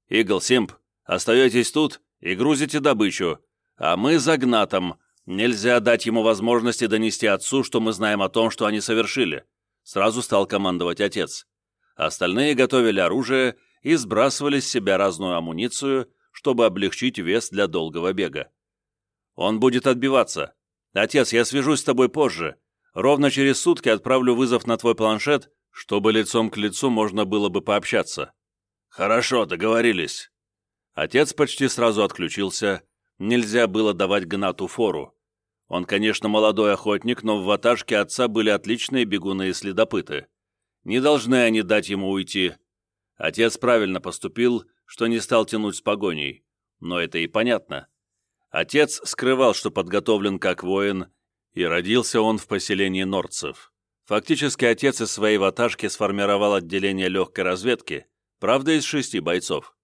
«Игл, Симп, остаетесь тут и грузите добычу, а мы за Гнатом. Нельзя дать ему возможности донести отцу, что мы знаем о том, что они совершили», сразу стал командовать отец. Остальные готовили оружие и сбрасывали с себя разную амуницию, чтобы облегчить вес для долгого бега. «Он будет отбиваться. Отец, я свяжусь с тобой позже. Ровно через сутки отправлю вызов на твой планшет, чтобы лицом к лицу можно было бы пообщаться». «Хорошо, договорились». Отец почти сразу отключился. Нельзя было давать Гнату фору. Он, конечно, молодой охотник, но в ваташке отца были отличные бегуны и следопыты. Не должны они дать ему уйти, Отец правильно поступил, что не стал тянуть с погоней. Но это и понятно. Отец скрывал, что подготовлен как воин, и родился он в поселении Норцев. Фактически отец из своей ваташки сформировал отделение легкой разведки, правда, из шести бойцов.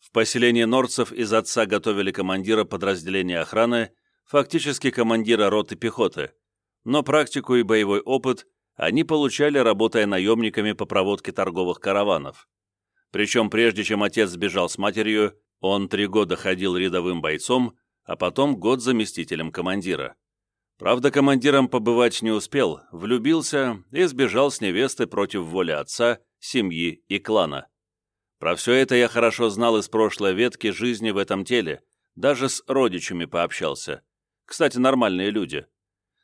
В поселении Норцев из отца готовили командира подразделения охраны, фактически командира роты пехоты, но практику и боевой опыт они получали, работая наемниками по проводке торговых караванов. Причем прежде чем отец сбежал с матерью, он три года ходил рядовым бойцом, а потом год заместителем командира. Правда, командиром побывать не успел, влюбился и сбежал с невесты против воли отца, семьи и клана. Про все это я хорошо знал из прошлой ветки жизни в этом теле, даже с родичами пообщался. Кстати, нормальные люди.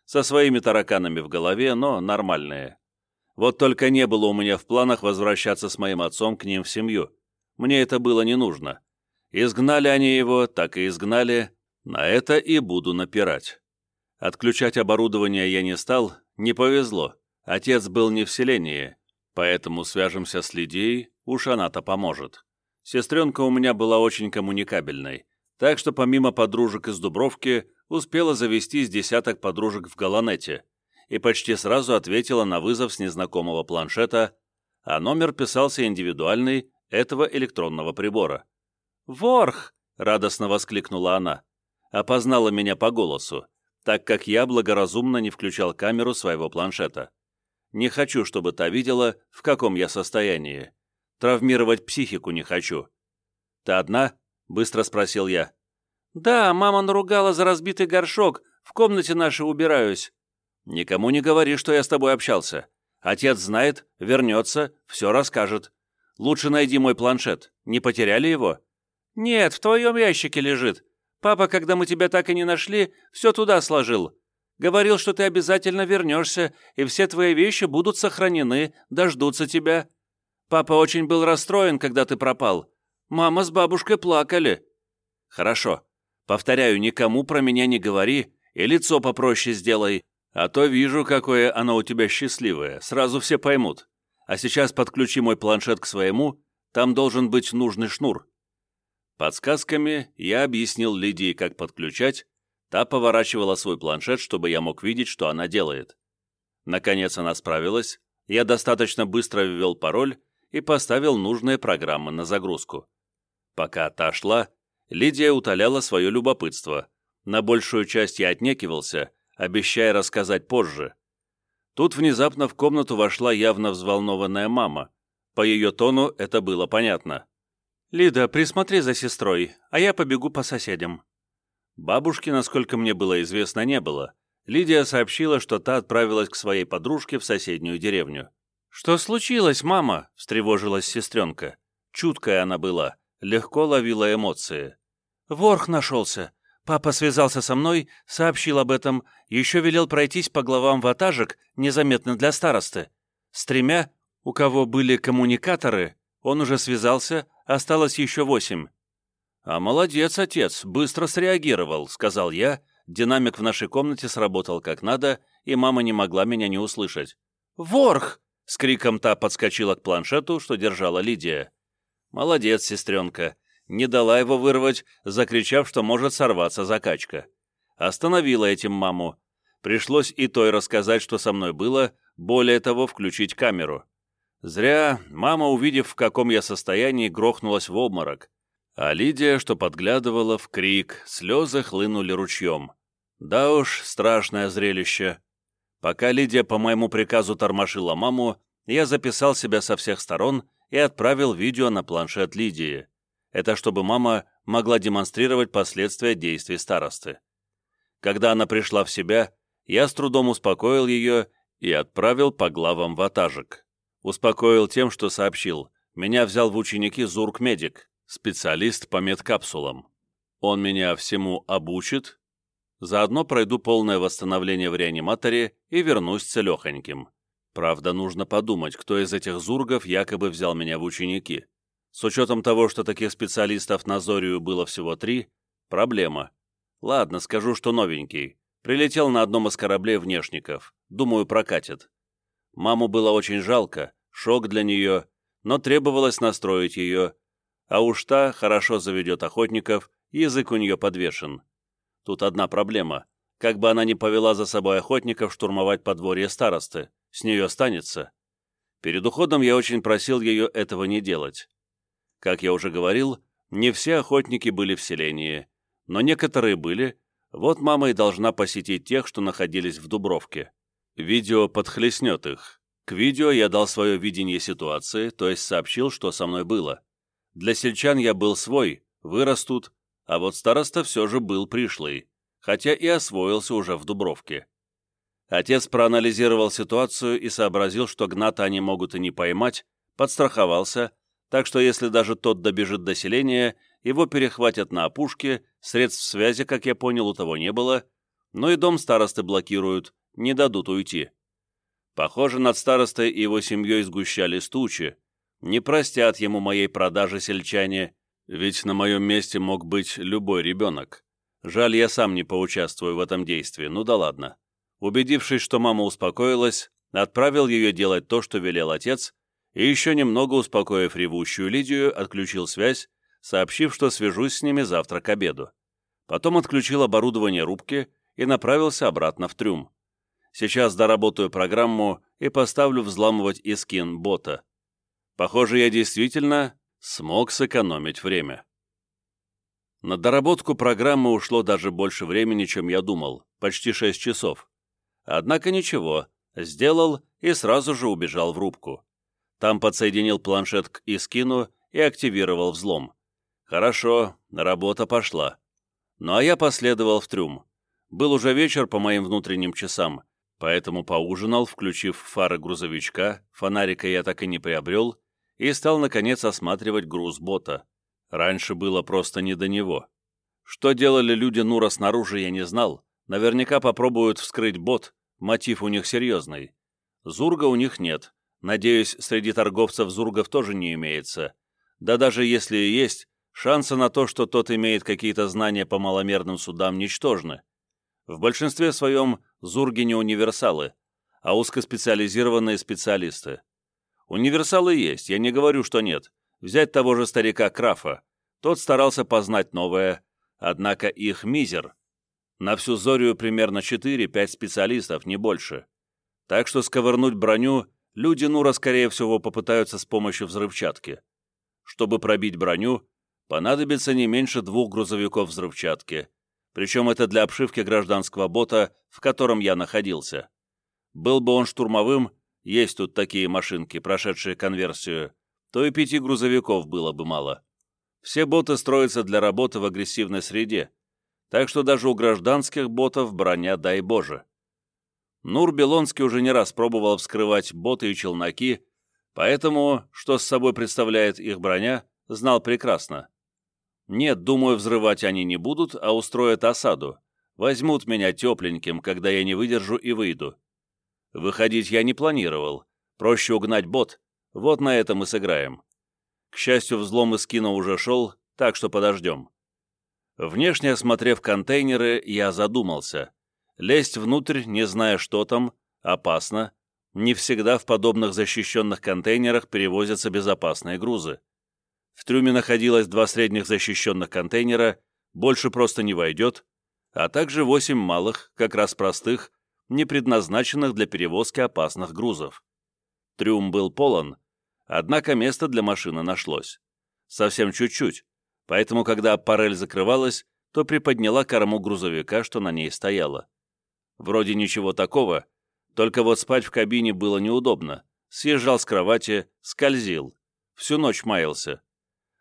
Со своими тараканами в голове, но нормальные. Вот только не было у меня в планах возвращаться с моим отцом к ним в семью. Мне это было не нужно. Изгнали они его, так и изгнали. На это и буду напирать. Отключать оборудование я не стал, не повезло. Отец был не в селении, поэтому свяжемся с Лидией, уж она-то поможет. Сестренка у меня была очень коммуникабельной, так что помимо подружек из Дубровки успела завести десяток подружек в Галанете и почти сразу ответила на вызов с незнакомого планшета, а номер писался индивидуальный этого электронного прибора. «Ворх!» — радостно воскликнула она. Опознала меня по голосу, так как я благоразумно не включал камеру своего планшета. Не хочу, чтобы та видела, в каком я состоянии. Травмировать психику не хочу. «Ты одна?» — быстро спросил я. «Да, мама наругала за разбитый горшок. В комнате нашей убираюсь». «Никому не говори, что я с тобой общался. Отец знает, вернется, все расскажет. Лучше найди мой планшет. Не потеряли его?» «Нет, в твоем ящике лежит. Папа, когда мы тебя так и не нашли, все туда сложил. Говорил, что ты обязательно вернешься, и все твои вещи будут сохранены, дождутся тебя. Папа очень был расстроен, когда ты пропал. Мама с бабушкой плакали». «Хорошо. Повторяю, никому про меня не говори и лицо попроще сделай, а то вижу, какое оно у тебя счастливое, сразу все поймут. А сейчас подключи мой планшет к своему, там должен быть нужный шнур». Подсказками я объяснил Лидии, как подключать, та поворачивала свой планшет, чтобы я мог видеть, что она делает. Наконец она справилась, я достаточно быстро ввел пароль и поставил нужные программы на загрузку. Пока та шла, Лидия утоляла свое любопытство. На большую часть я отнекивался, обещая рассказать позже. Тут внезапно в комнату вошла явно взволнованная мама. По ее тону это было понятно. «Лида, присмотри за сестрой, а я побегу по соседям». Бабушки, насколько мне было известно, не было. Лидия сообщила, что та отправилась к своей подружке в соседнюю деревню. «Что случилось, мама?» – встревожилась сестренка. Чуткая она была, легко ловила эмоции. «Ворх нашелся. Папа связался со мной, сообщил об этом, еще велел пройтись по главам ватажек, незаметно для старосты. С тремя, у кого были коммуникаторы, он уже связался, осталось еще восемь». «А молодец, отец, быстро среагировал», — сказал я. Динамик в нашей комнате сработал как надо, и мама не могла меня не услышать. «Ворх!» — с криком та подскочила к планшету, что держала Лидия. «Молодец, сестренка не дала его вырвать, закричав, что может сорваться закачка. Остановила этим маму. Пришлось и той рассказать, что со мной было, более того, включить камеру. Зря мама, увидев, в каком я состоянии, грохнулась в обморок. А Лидия, что подглядывала в крик, слезы хлынули ручьем. Да уж, страшное зрелище. Пока Лидия по моему приказу тормошила маму, я записал себя со всех сторон и отправил видео на планшет Лидии. Это чтобы мама могла демонстрировать последствия действий старосты. Когда она пришла в себя, я с трудом успокоил ее и отправил по главам ватажек. Успокоил тем, что сообщил. Меня взял в ученики Зурк-медик, специалист по медкапсулам. Он меня всему обучит, заодно пройду полное восстановление в реаниматоре и вернусь целехоньким. Правда, нужно подумать, кто из этих зургов якобы взял меня в ученики. С учетом того, что таких специалистов на Зорию было всего три, проблема. Ладно, скажу, что новенький. Прилетел на одном из кораблей внешников. Думаю, прокатит. Маму было очень жалко, шок для нее, но требовалось настроить ее. А уж та хорошо заведет охотников, язык у нее подвешен. Тут одна проблема. Как бы она ни повела за собой охотников штурмовать подворье старосты, с нее останется. Перед уходом я очень просил ее этого не делать. Как я уже говорил, не все охотники были в селении, но некоторые были, вот мама и должна посетить тех, что находились в Дубровке. Видео подхлестнет их. К видео я дал свое видение ситуации, то есть сообщил, что со мной было. Для сельчан я был свой, вырастут, а вот староста все же был пришлый, хотя и освоился уже в Дубровке. Отец проанализировал ситуацию и сообразил, что Гната они могут и не поймать, подстраховался, так что если даже тот добежит до селения, его перехватят на опушке, средств связи, как я понял, у того не было, но и дом старосты блокируют, не дадут уйти. Похоже, над старостой и его семьей сгущались тучи, не простят ему моей продажи сельчане, ведь на моем месте мог быть любой ребенок. Жаль, я сам не поучаствую в этом действии, ну да ладно. Убедившись, что мама успокоилась, отправил ее делать то, что велел отец, и еще немного успокоив ревущую Лидию, отключил связь, сообщив, что свяжусь с ними завтра к обеду. Потом отключил оборудование рубки и направился обратно в трюм. Сейчас доработаю программу и поставлю взламывать искин бота. Похоже, я действительно смог сэкономить время. На доработку программы ушло даже больше времени, чем я думал, почти 6 часов. Однако ничего, сделал и сразу же убежал в рубку. Там подсоединил планшет к Искину и активировал взлом. Хорошо, работа пошла. Ну а я последовал в трюм. Был уже вечер по моим внутренним часам, поэтому поужинал, включив фары грузовичка, фонарика я так и не приобрел, и стал, наконец, осматривать груз бота. Раньше было просто не до него. Что делали люди Нура снаружи, я не знал. Наверняка попробуют вскрыть бот, мотив у них серьезный. Зурга у них нет. Надеюсь, среди торговцев зургов тоже не имеется. Да даже если и есть, шансы на то, что тот имеет какие-то знания по маломерным судам, ничтожны. В большинстве своем зурги не универсалы, а узкоспециализированные специалисты. Универсалы есть, я не говорю, что нет. Взять того же старика Крафа. Тот старался познать новое, однако их мизер. На всю Зорию примерно 4-5 специалистов, не больше. Так что сковырнуть броню люди Нура, скорее всего, попытаются с помощью взрывчатки. Чтобы пробить броню, понадобится не меньше двух грузовиков взрывчатки, причем это для обшивки гражданского бота, в котором я находился. Был бы он штурмовым, есть тут такие машинки, прошедшие конверсию, то и пяти грузовиков было бы мало. Все боты строятся для работы в агрессивной среде, так что даже у гражданских ботов броня дай боже. Нур Белонский уже не раз пробовал вскрывать боты и челноки, поэтому, что с собой представляет их броня, знал прекрасно. Нет, думаю, взрывать они не будут, а устроят осаду. Возьмут меня тепленьким, когда я не выдержу и выйду. Выходить я не планировал. Проще угнать бот. Вот на этом и сыграем. К счастью, взлом из кино уже шел, так что подождем. Внешне осмотрев контейнеры, я задумался. Лезть внутрь, не зная, что там, опасно. Не всегда в подобных защищенных контейнерах перевозятся безопасные грузы. В трюме находилось два средних защищенных контейнера, больше просто не войдет, а также восемь малых, как раз простых, не предназначенных для перевозки опасных грузов. Трюм был полон, однако место для машины нашлось. Совсем чуть-чуть, поэтому, когда парель закрывалась, то приподняла корму грузовика, что на ней стояло. Вроде ничего такого, только вот спать в кабине было неудобно. Съезжал с кровати, скользил. Всю ночь маялся.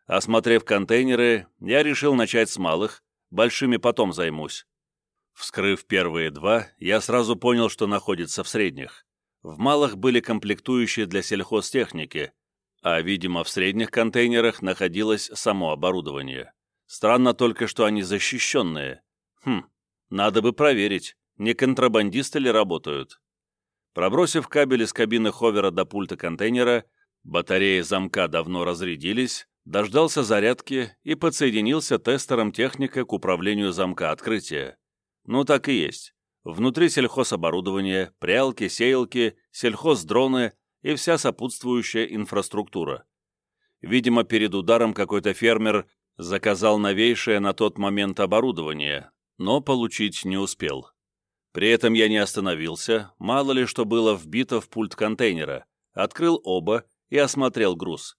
Осмотрев контейнеры, я решил начать с малых, большими потом займусь. Вскрыв первые два, я сразу понял, что находится в средних. В малых были комплектующие для сельхозтехники, а, видимо, в средних контейнерах находилось само оборудование. Странно только, что они защищенные. Хм, надо бы проверить, не контрабандисты ли работают. Пробросив кабель из кабины ховера до пульта контейнера, батареи замка давно разрядились, дождался зарядки и подсоединился тестером техника к управлению замка открытия. Ну, так и есть. Внутри сельхозоборудование, прялки, сеялки, сельхоздроны и вся сопутствующая инфраструктура. Видимо, перед ударом какой-то фермер заказал новейшее на тот момент оборудование, но получить не успел. При этом я не остановился, мало ли что было вбито в пульт контейнера, открыл оба и осмотрел груз.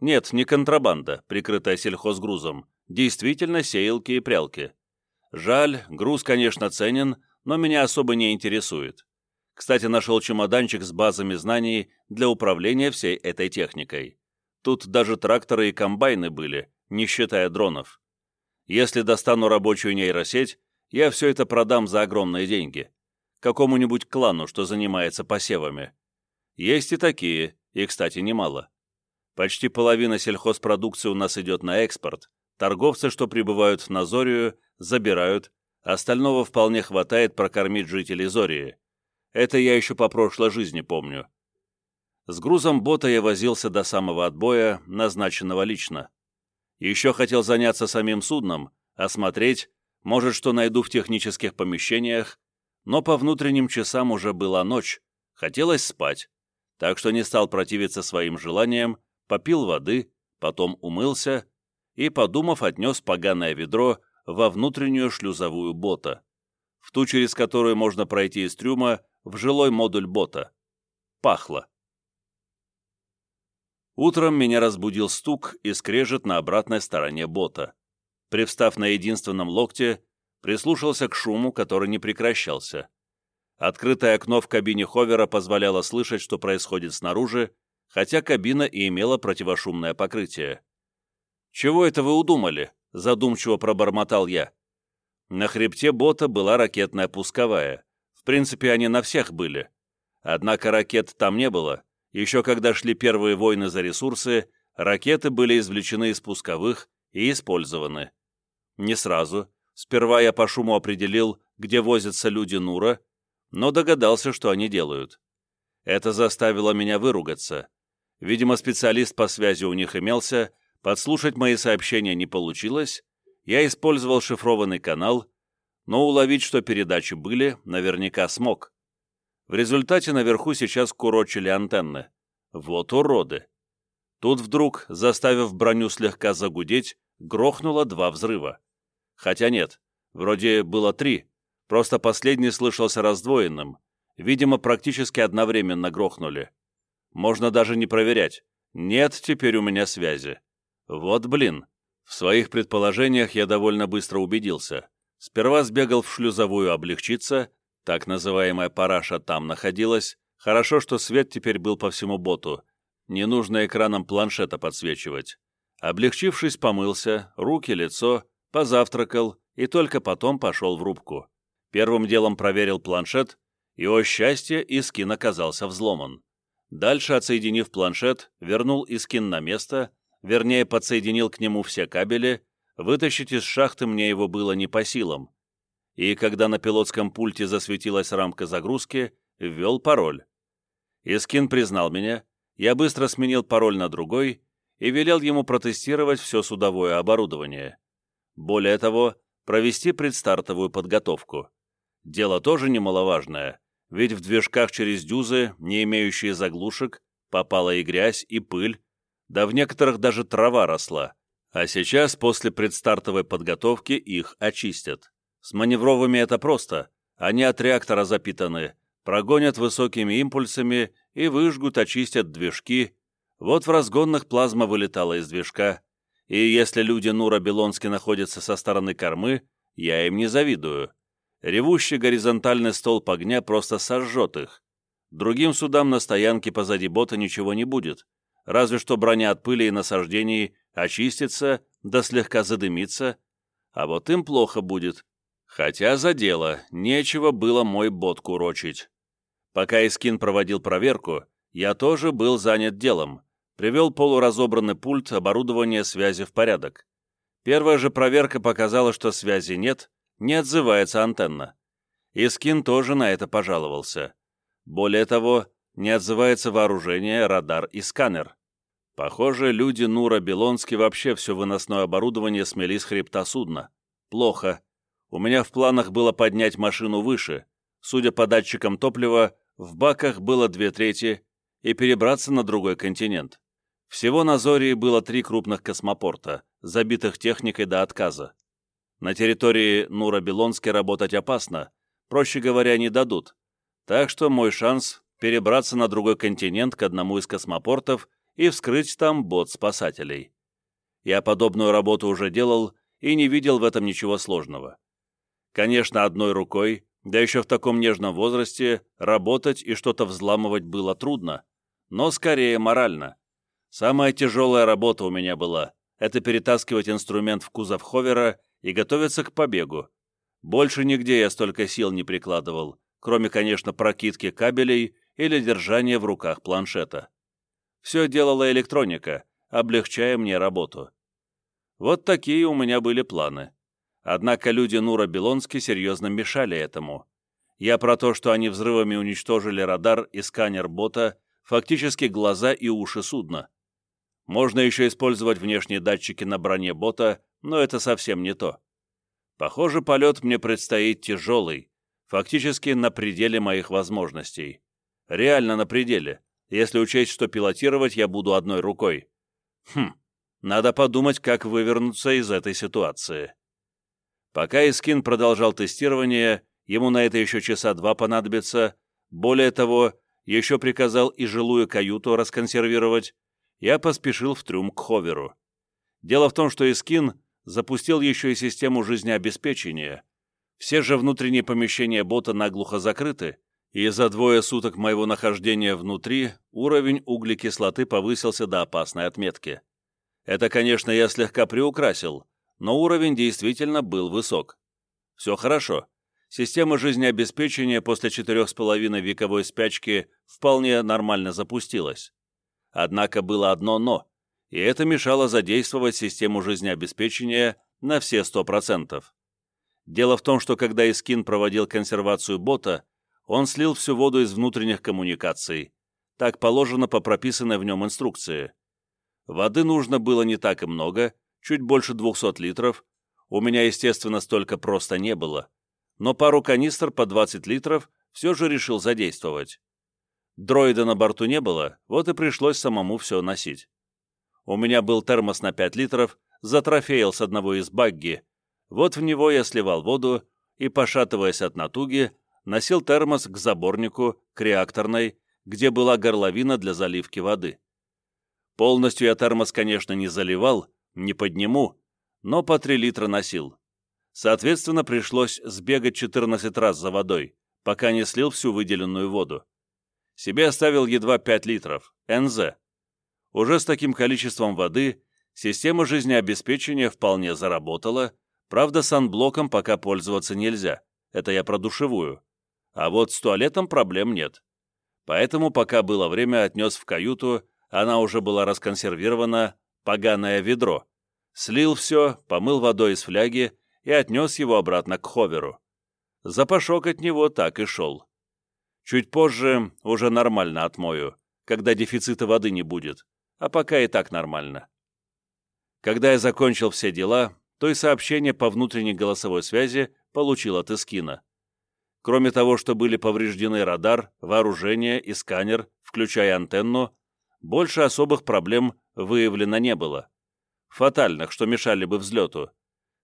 Нет, не контрабанда, прикрытая сельхозгрузом, действительно сеялки и прялки. Жаль, груз, конечно, ценен, но меня особо не интересует. Кстати, нашел чемоданчик с базами знаний для управления всей этой техникой. Тут даже тракторы и комбайны были, не считая дронов. Если достану рабочую нейросеть, я все это продам за огромные деньги. Какому-нибудь клану, что занимается посевами. Есть и такие, и, кстати, немало. Почти половина сельхозпродукции у нас идет на экспорт. Торговцы, что прибывают на Зорию, забирают, остального вполне хватает прокормить жителей Зории. Это я еще по прошлой жизни помню. С грузом бота я возился до самого отбоя, назначенного лично. Еще хотел заняться самим судном, осмотреть, может, что найду в технических помещениях, но по внутренним часам уже была ночь, хотелось спать, так что не стал противиться своим желаниям попил воды, потом умылся и, подумав, отнес поганое ведро во внутреннюю шлюзовую бота, в ту, через которую можно пройти из трюма в жилой модуль бота. Пахло. Утром меня разбудил стук и скрежет на обратной стороне бота. Привстав на единственном локте, прислушался к шуму, который не прекращался. Открытое окно в кабине ховера позволяло слышать, что происходит снаружи, хотя кабина и имела противошумное покрытие. «Чего это вы удумали?» — задумчиво пробормотал я. На хребте бота была ракетная пусковая. В принципе, они на всех были. Однако ракет там не было. Еще когда шли первые войны за ресурсы, ракеты были извлечены из пусковых и использованы. Не сразу. Сперва я по шуму определил, где возятся люди Нура, но догадался, что они делают. Это заставило меня выругаться. Видимо, специалист по связи у них имелся, подслушать мои сообщения не получилось, я использовал шифрованный канал, но уловить, что передачи были, наверняка смог. В результате наверху сейчас курочили антенны. Вот уроды. Тут вдруг, заставив броню слегка загудеть, грохнуло два взрыва. Хотя нет, вроде было три, просто последний слышался раздвоенным. Видимо, практически одновременно грохнули. Можно даже не проверять. Нет теперь у меня связи. Вот блин. В своих предположениях я довольно быстро убедился. Сперва сбегал в шлюзовую облегчиться, так называемая параша там находилась. Хорошо, что свет теперь был по всему боту. Не нужно экраном планшета подсвечивать. Облегчившись, помылся, руки, лицо, позавтракал и только потом пошел в рубку. Первым делом проверил планшет, и, о счастье, Искин оказался взломан. Дальше, отсоединив планшет, вернул Искин на место, вернее, подсоединил к нему все кабели, вытащить из шахты мне его было не по силам. И когда на пилотском пульте засветилась рамка загрузки, ввел пароль. Искин признал меня, я быстро сменил пароль на другой и велел ему протестировать все судовое оборудование. Более того, провести предстартовую подготовку. Дело тоже немаловажное, ведь в движках через дюзы, не имеющие заглушек, попала и грязь, и пыль, да в некоторых даже трава росла. А сейчас, после предстартовой подготовки, их очистят. С маневровыми это просто. Они от реактора запитаны, прогонят высокими импульсами и выжгут, очистят движки. Вот в разгонных плазма вылетала из движка. И если люди Нура Белонски находятся со стороны кормы, я им не завидую. Ревущий горизонтальный столб огня просто сожжет их. Другим судам на стоянке позади бота ничего не будет, разве что броня от пыли и насаждений очистится, да слегка задымится, а вот им плохо будет. Хотя за дело, нечего было мой бот курочить. Пока Искин проводил проверку, я тоже был занят делом, привел полуразобранный пульт оборудования связи в порядок. Первая же проверка показала, что связи нет, не отзывается антенна. Искин тоже на это пожаловался. Более того, не отзывается вооружение, радар и сканер. Похоже, люди Нура Белонски вообще все выносное оборудование смели с хребта судна. Плохо. У меня в планах было поднять машину выше. Судя по датчикам топлива, в баках было две трети, и перебраться на другой континент. Всего на Зории было три крупных космопорта, забитых техникой до отказа. На территории Нура-Белонски работать опасно, проще говоря, не дадут. Так что мой шанс перебраться на другой континент к одному из космопортов и вскрыть там бот спасателей. Я подобную работу уже делал и не видел в этом ничего сложного. Конечно, одной рукой да еще в таком нежном возрасте работать и что-то взламывать было трудно, но скорее морально. Самая тяжелая работа у меня была — это перетаскивать инструмент в кузов ховера и готовиться к побегу. Больше нигде я столько сил не прикладывал, кроме, конечно, прокидки кабелей или держания в руках планшета. Все делала электроника, облегчая мне работу. Вот такие у меня были планы. Однако люди Нура Белонски серьезно мешали этому. Я про то, что они взрывами уничтожили радар и сканер бота, фактически глаза и уши судна. Можно еще использовать внешние датчики на броне бота, но это совсем не то. Похоже, полет мне предстоит тяжелый, фактически на пределе моих возможностей. Реально на пределе, если учесть, что пилотировать я буду одной рукой. Хм, надо подумать, как вывернуться из этой ситуации. Пока Искин продолжал тестирование, ему на это еще часа два понадобится, более того, еще приказал и жилую каюту расконсервировать, я поспешил в трюм к Ховеру. Дело в том, что Искин запустил еще и систему жизнеобеспечения. Все же внутренние помещения бота наглухо закрыты, и за двое суток моего нахождения внутри уровень углекислоты повысился до опасной отметки. Это, конечно, я слегка приукрасил, но уровень действительно был высок. Все хорошо. Система жизнеобеспечения после четырех с половиной вековой спячки вполне нормально запустилась. Однако было одно «но», и это мешало задействовать систему жизнеобеспечения на все 100%. Дело в том, что когда Искин проводил консервацию бота, он слил всю воду из внутренних коммуникаций. Так положено по прописанной в нем инструкции. Воды нужно было не так и много, чуть больше 200 литров. У меня, естественно, столько просто не было. Но пару канистр по 20 литров все же решил задействовать. Дроида на борту не было, вот и пришлось самому все носить. У меня был термос на 5 литров, затрофеил с одного из багги. Вот в него я сливал воду и, пошатываясь от натуги, носил термос к заборнику, к реакторной, где была горловина для заливки воды. Полностью я термос, конечно, не заливал, не подниму, но по 3 литра носил. Соответственно, пришлось сбегать 14 раз за водой, пока не слил всю выделенную воду. Себе оставил едва 5 литров, НЗ. Уже с таким количеством воды система жизнеобеспечения вполне заработала, правда, с анблоком пока пользоваться нельзя, это я про душевую. А вот с туалетом проблем нет. Поэтому, пока было время, отнес в каюту, она уже была расконсервирована, поганое ведро, слил все, помыл водой из фляги и отнес его обратно к ховеру. Запашок от него так и шел. Чуть позже уже нормально отмою, когда дефицита воды не будет, а пока и так нормально. Когда я закончил все дела, то и сообщение по внутренней голосовой связи получил от Искина. Кроме того, что были повреждены радар, вооружение и сканер, включая антенну, больше особых проблем выявлено не было. Фатальных, что мешали бы взлету.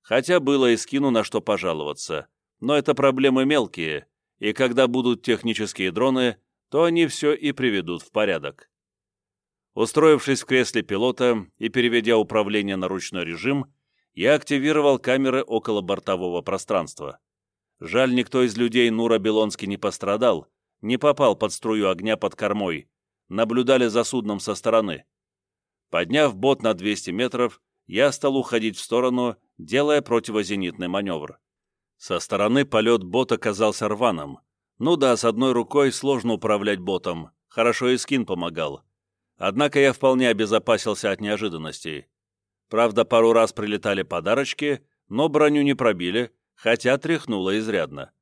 Хотя было и скину на что пожаловаться. Но это проблемы мелкие, и когда будут технические дроны, то они все и приведут в порядок. Устроившись в кресле пилота и переведя управление на ручной режим, я активировал камеры около бортового пространства. Жаль, никто из людей Нура Белонски не пострадал, не попал под струю огня под кормой, наблюдали за судном со стороны. Подняв бот на 200 метров, я стал уходить в сторону, делая противозенитный маневр. Со стороны полет бота казался рваным. Ну да, с одной рукой сложно управлять ботом, хорошо и скин помогал. Однако я вполне обезопасился от неожиданностей. Правда, пару раз прилетали подарочки, но броню не пробили, хотя тряхнуло изрядно.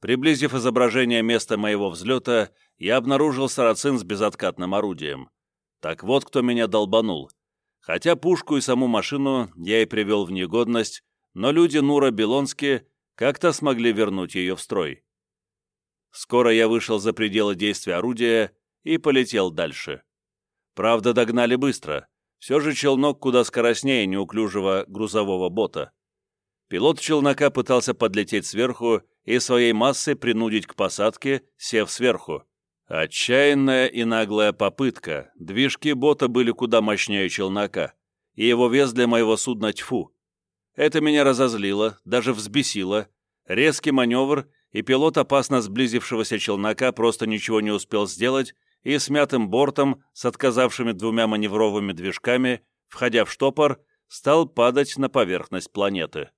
Приблизив изображение места моего взлета, я обнаружил сарацин с безоткатным орудием. Так вот, кто меня долбанул. Хотя пушку и саму машину я и привел в негодность, но люди Нура Белонски как-то смогли вернуть ее в строй. Скоро я вышел за пределы действия орудия и полетел дальше. Правда, догнали быстро. Все же челнок куда скоростнее неуклюжего грузового бота. Пилот челнока пытался подлететь сверху и своей массой принудить к посадке, сев сверху. Отчаянная и наглая попытка. Движки бота были куда мощнее челнока, и его вес для моего судна тьфу. Это меня разозлило, даже взбесило. Резкий маневр, и пилот опасно сблизившегося челнока просто ничего не успел сделать и с мятым бортом, с отказавшими двумя маневровыми движками, входя в штопор, стал падать на поверхность планеты.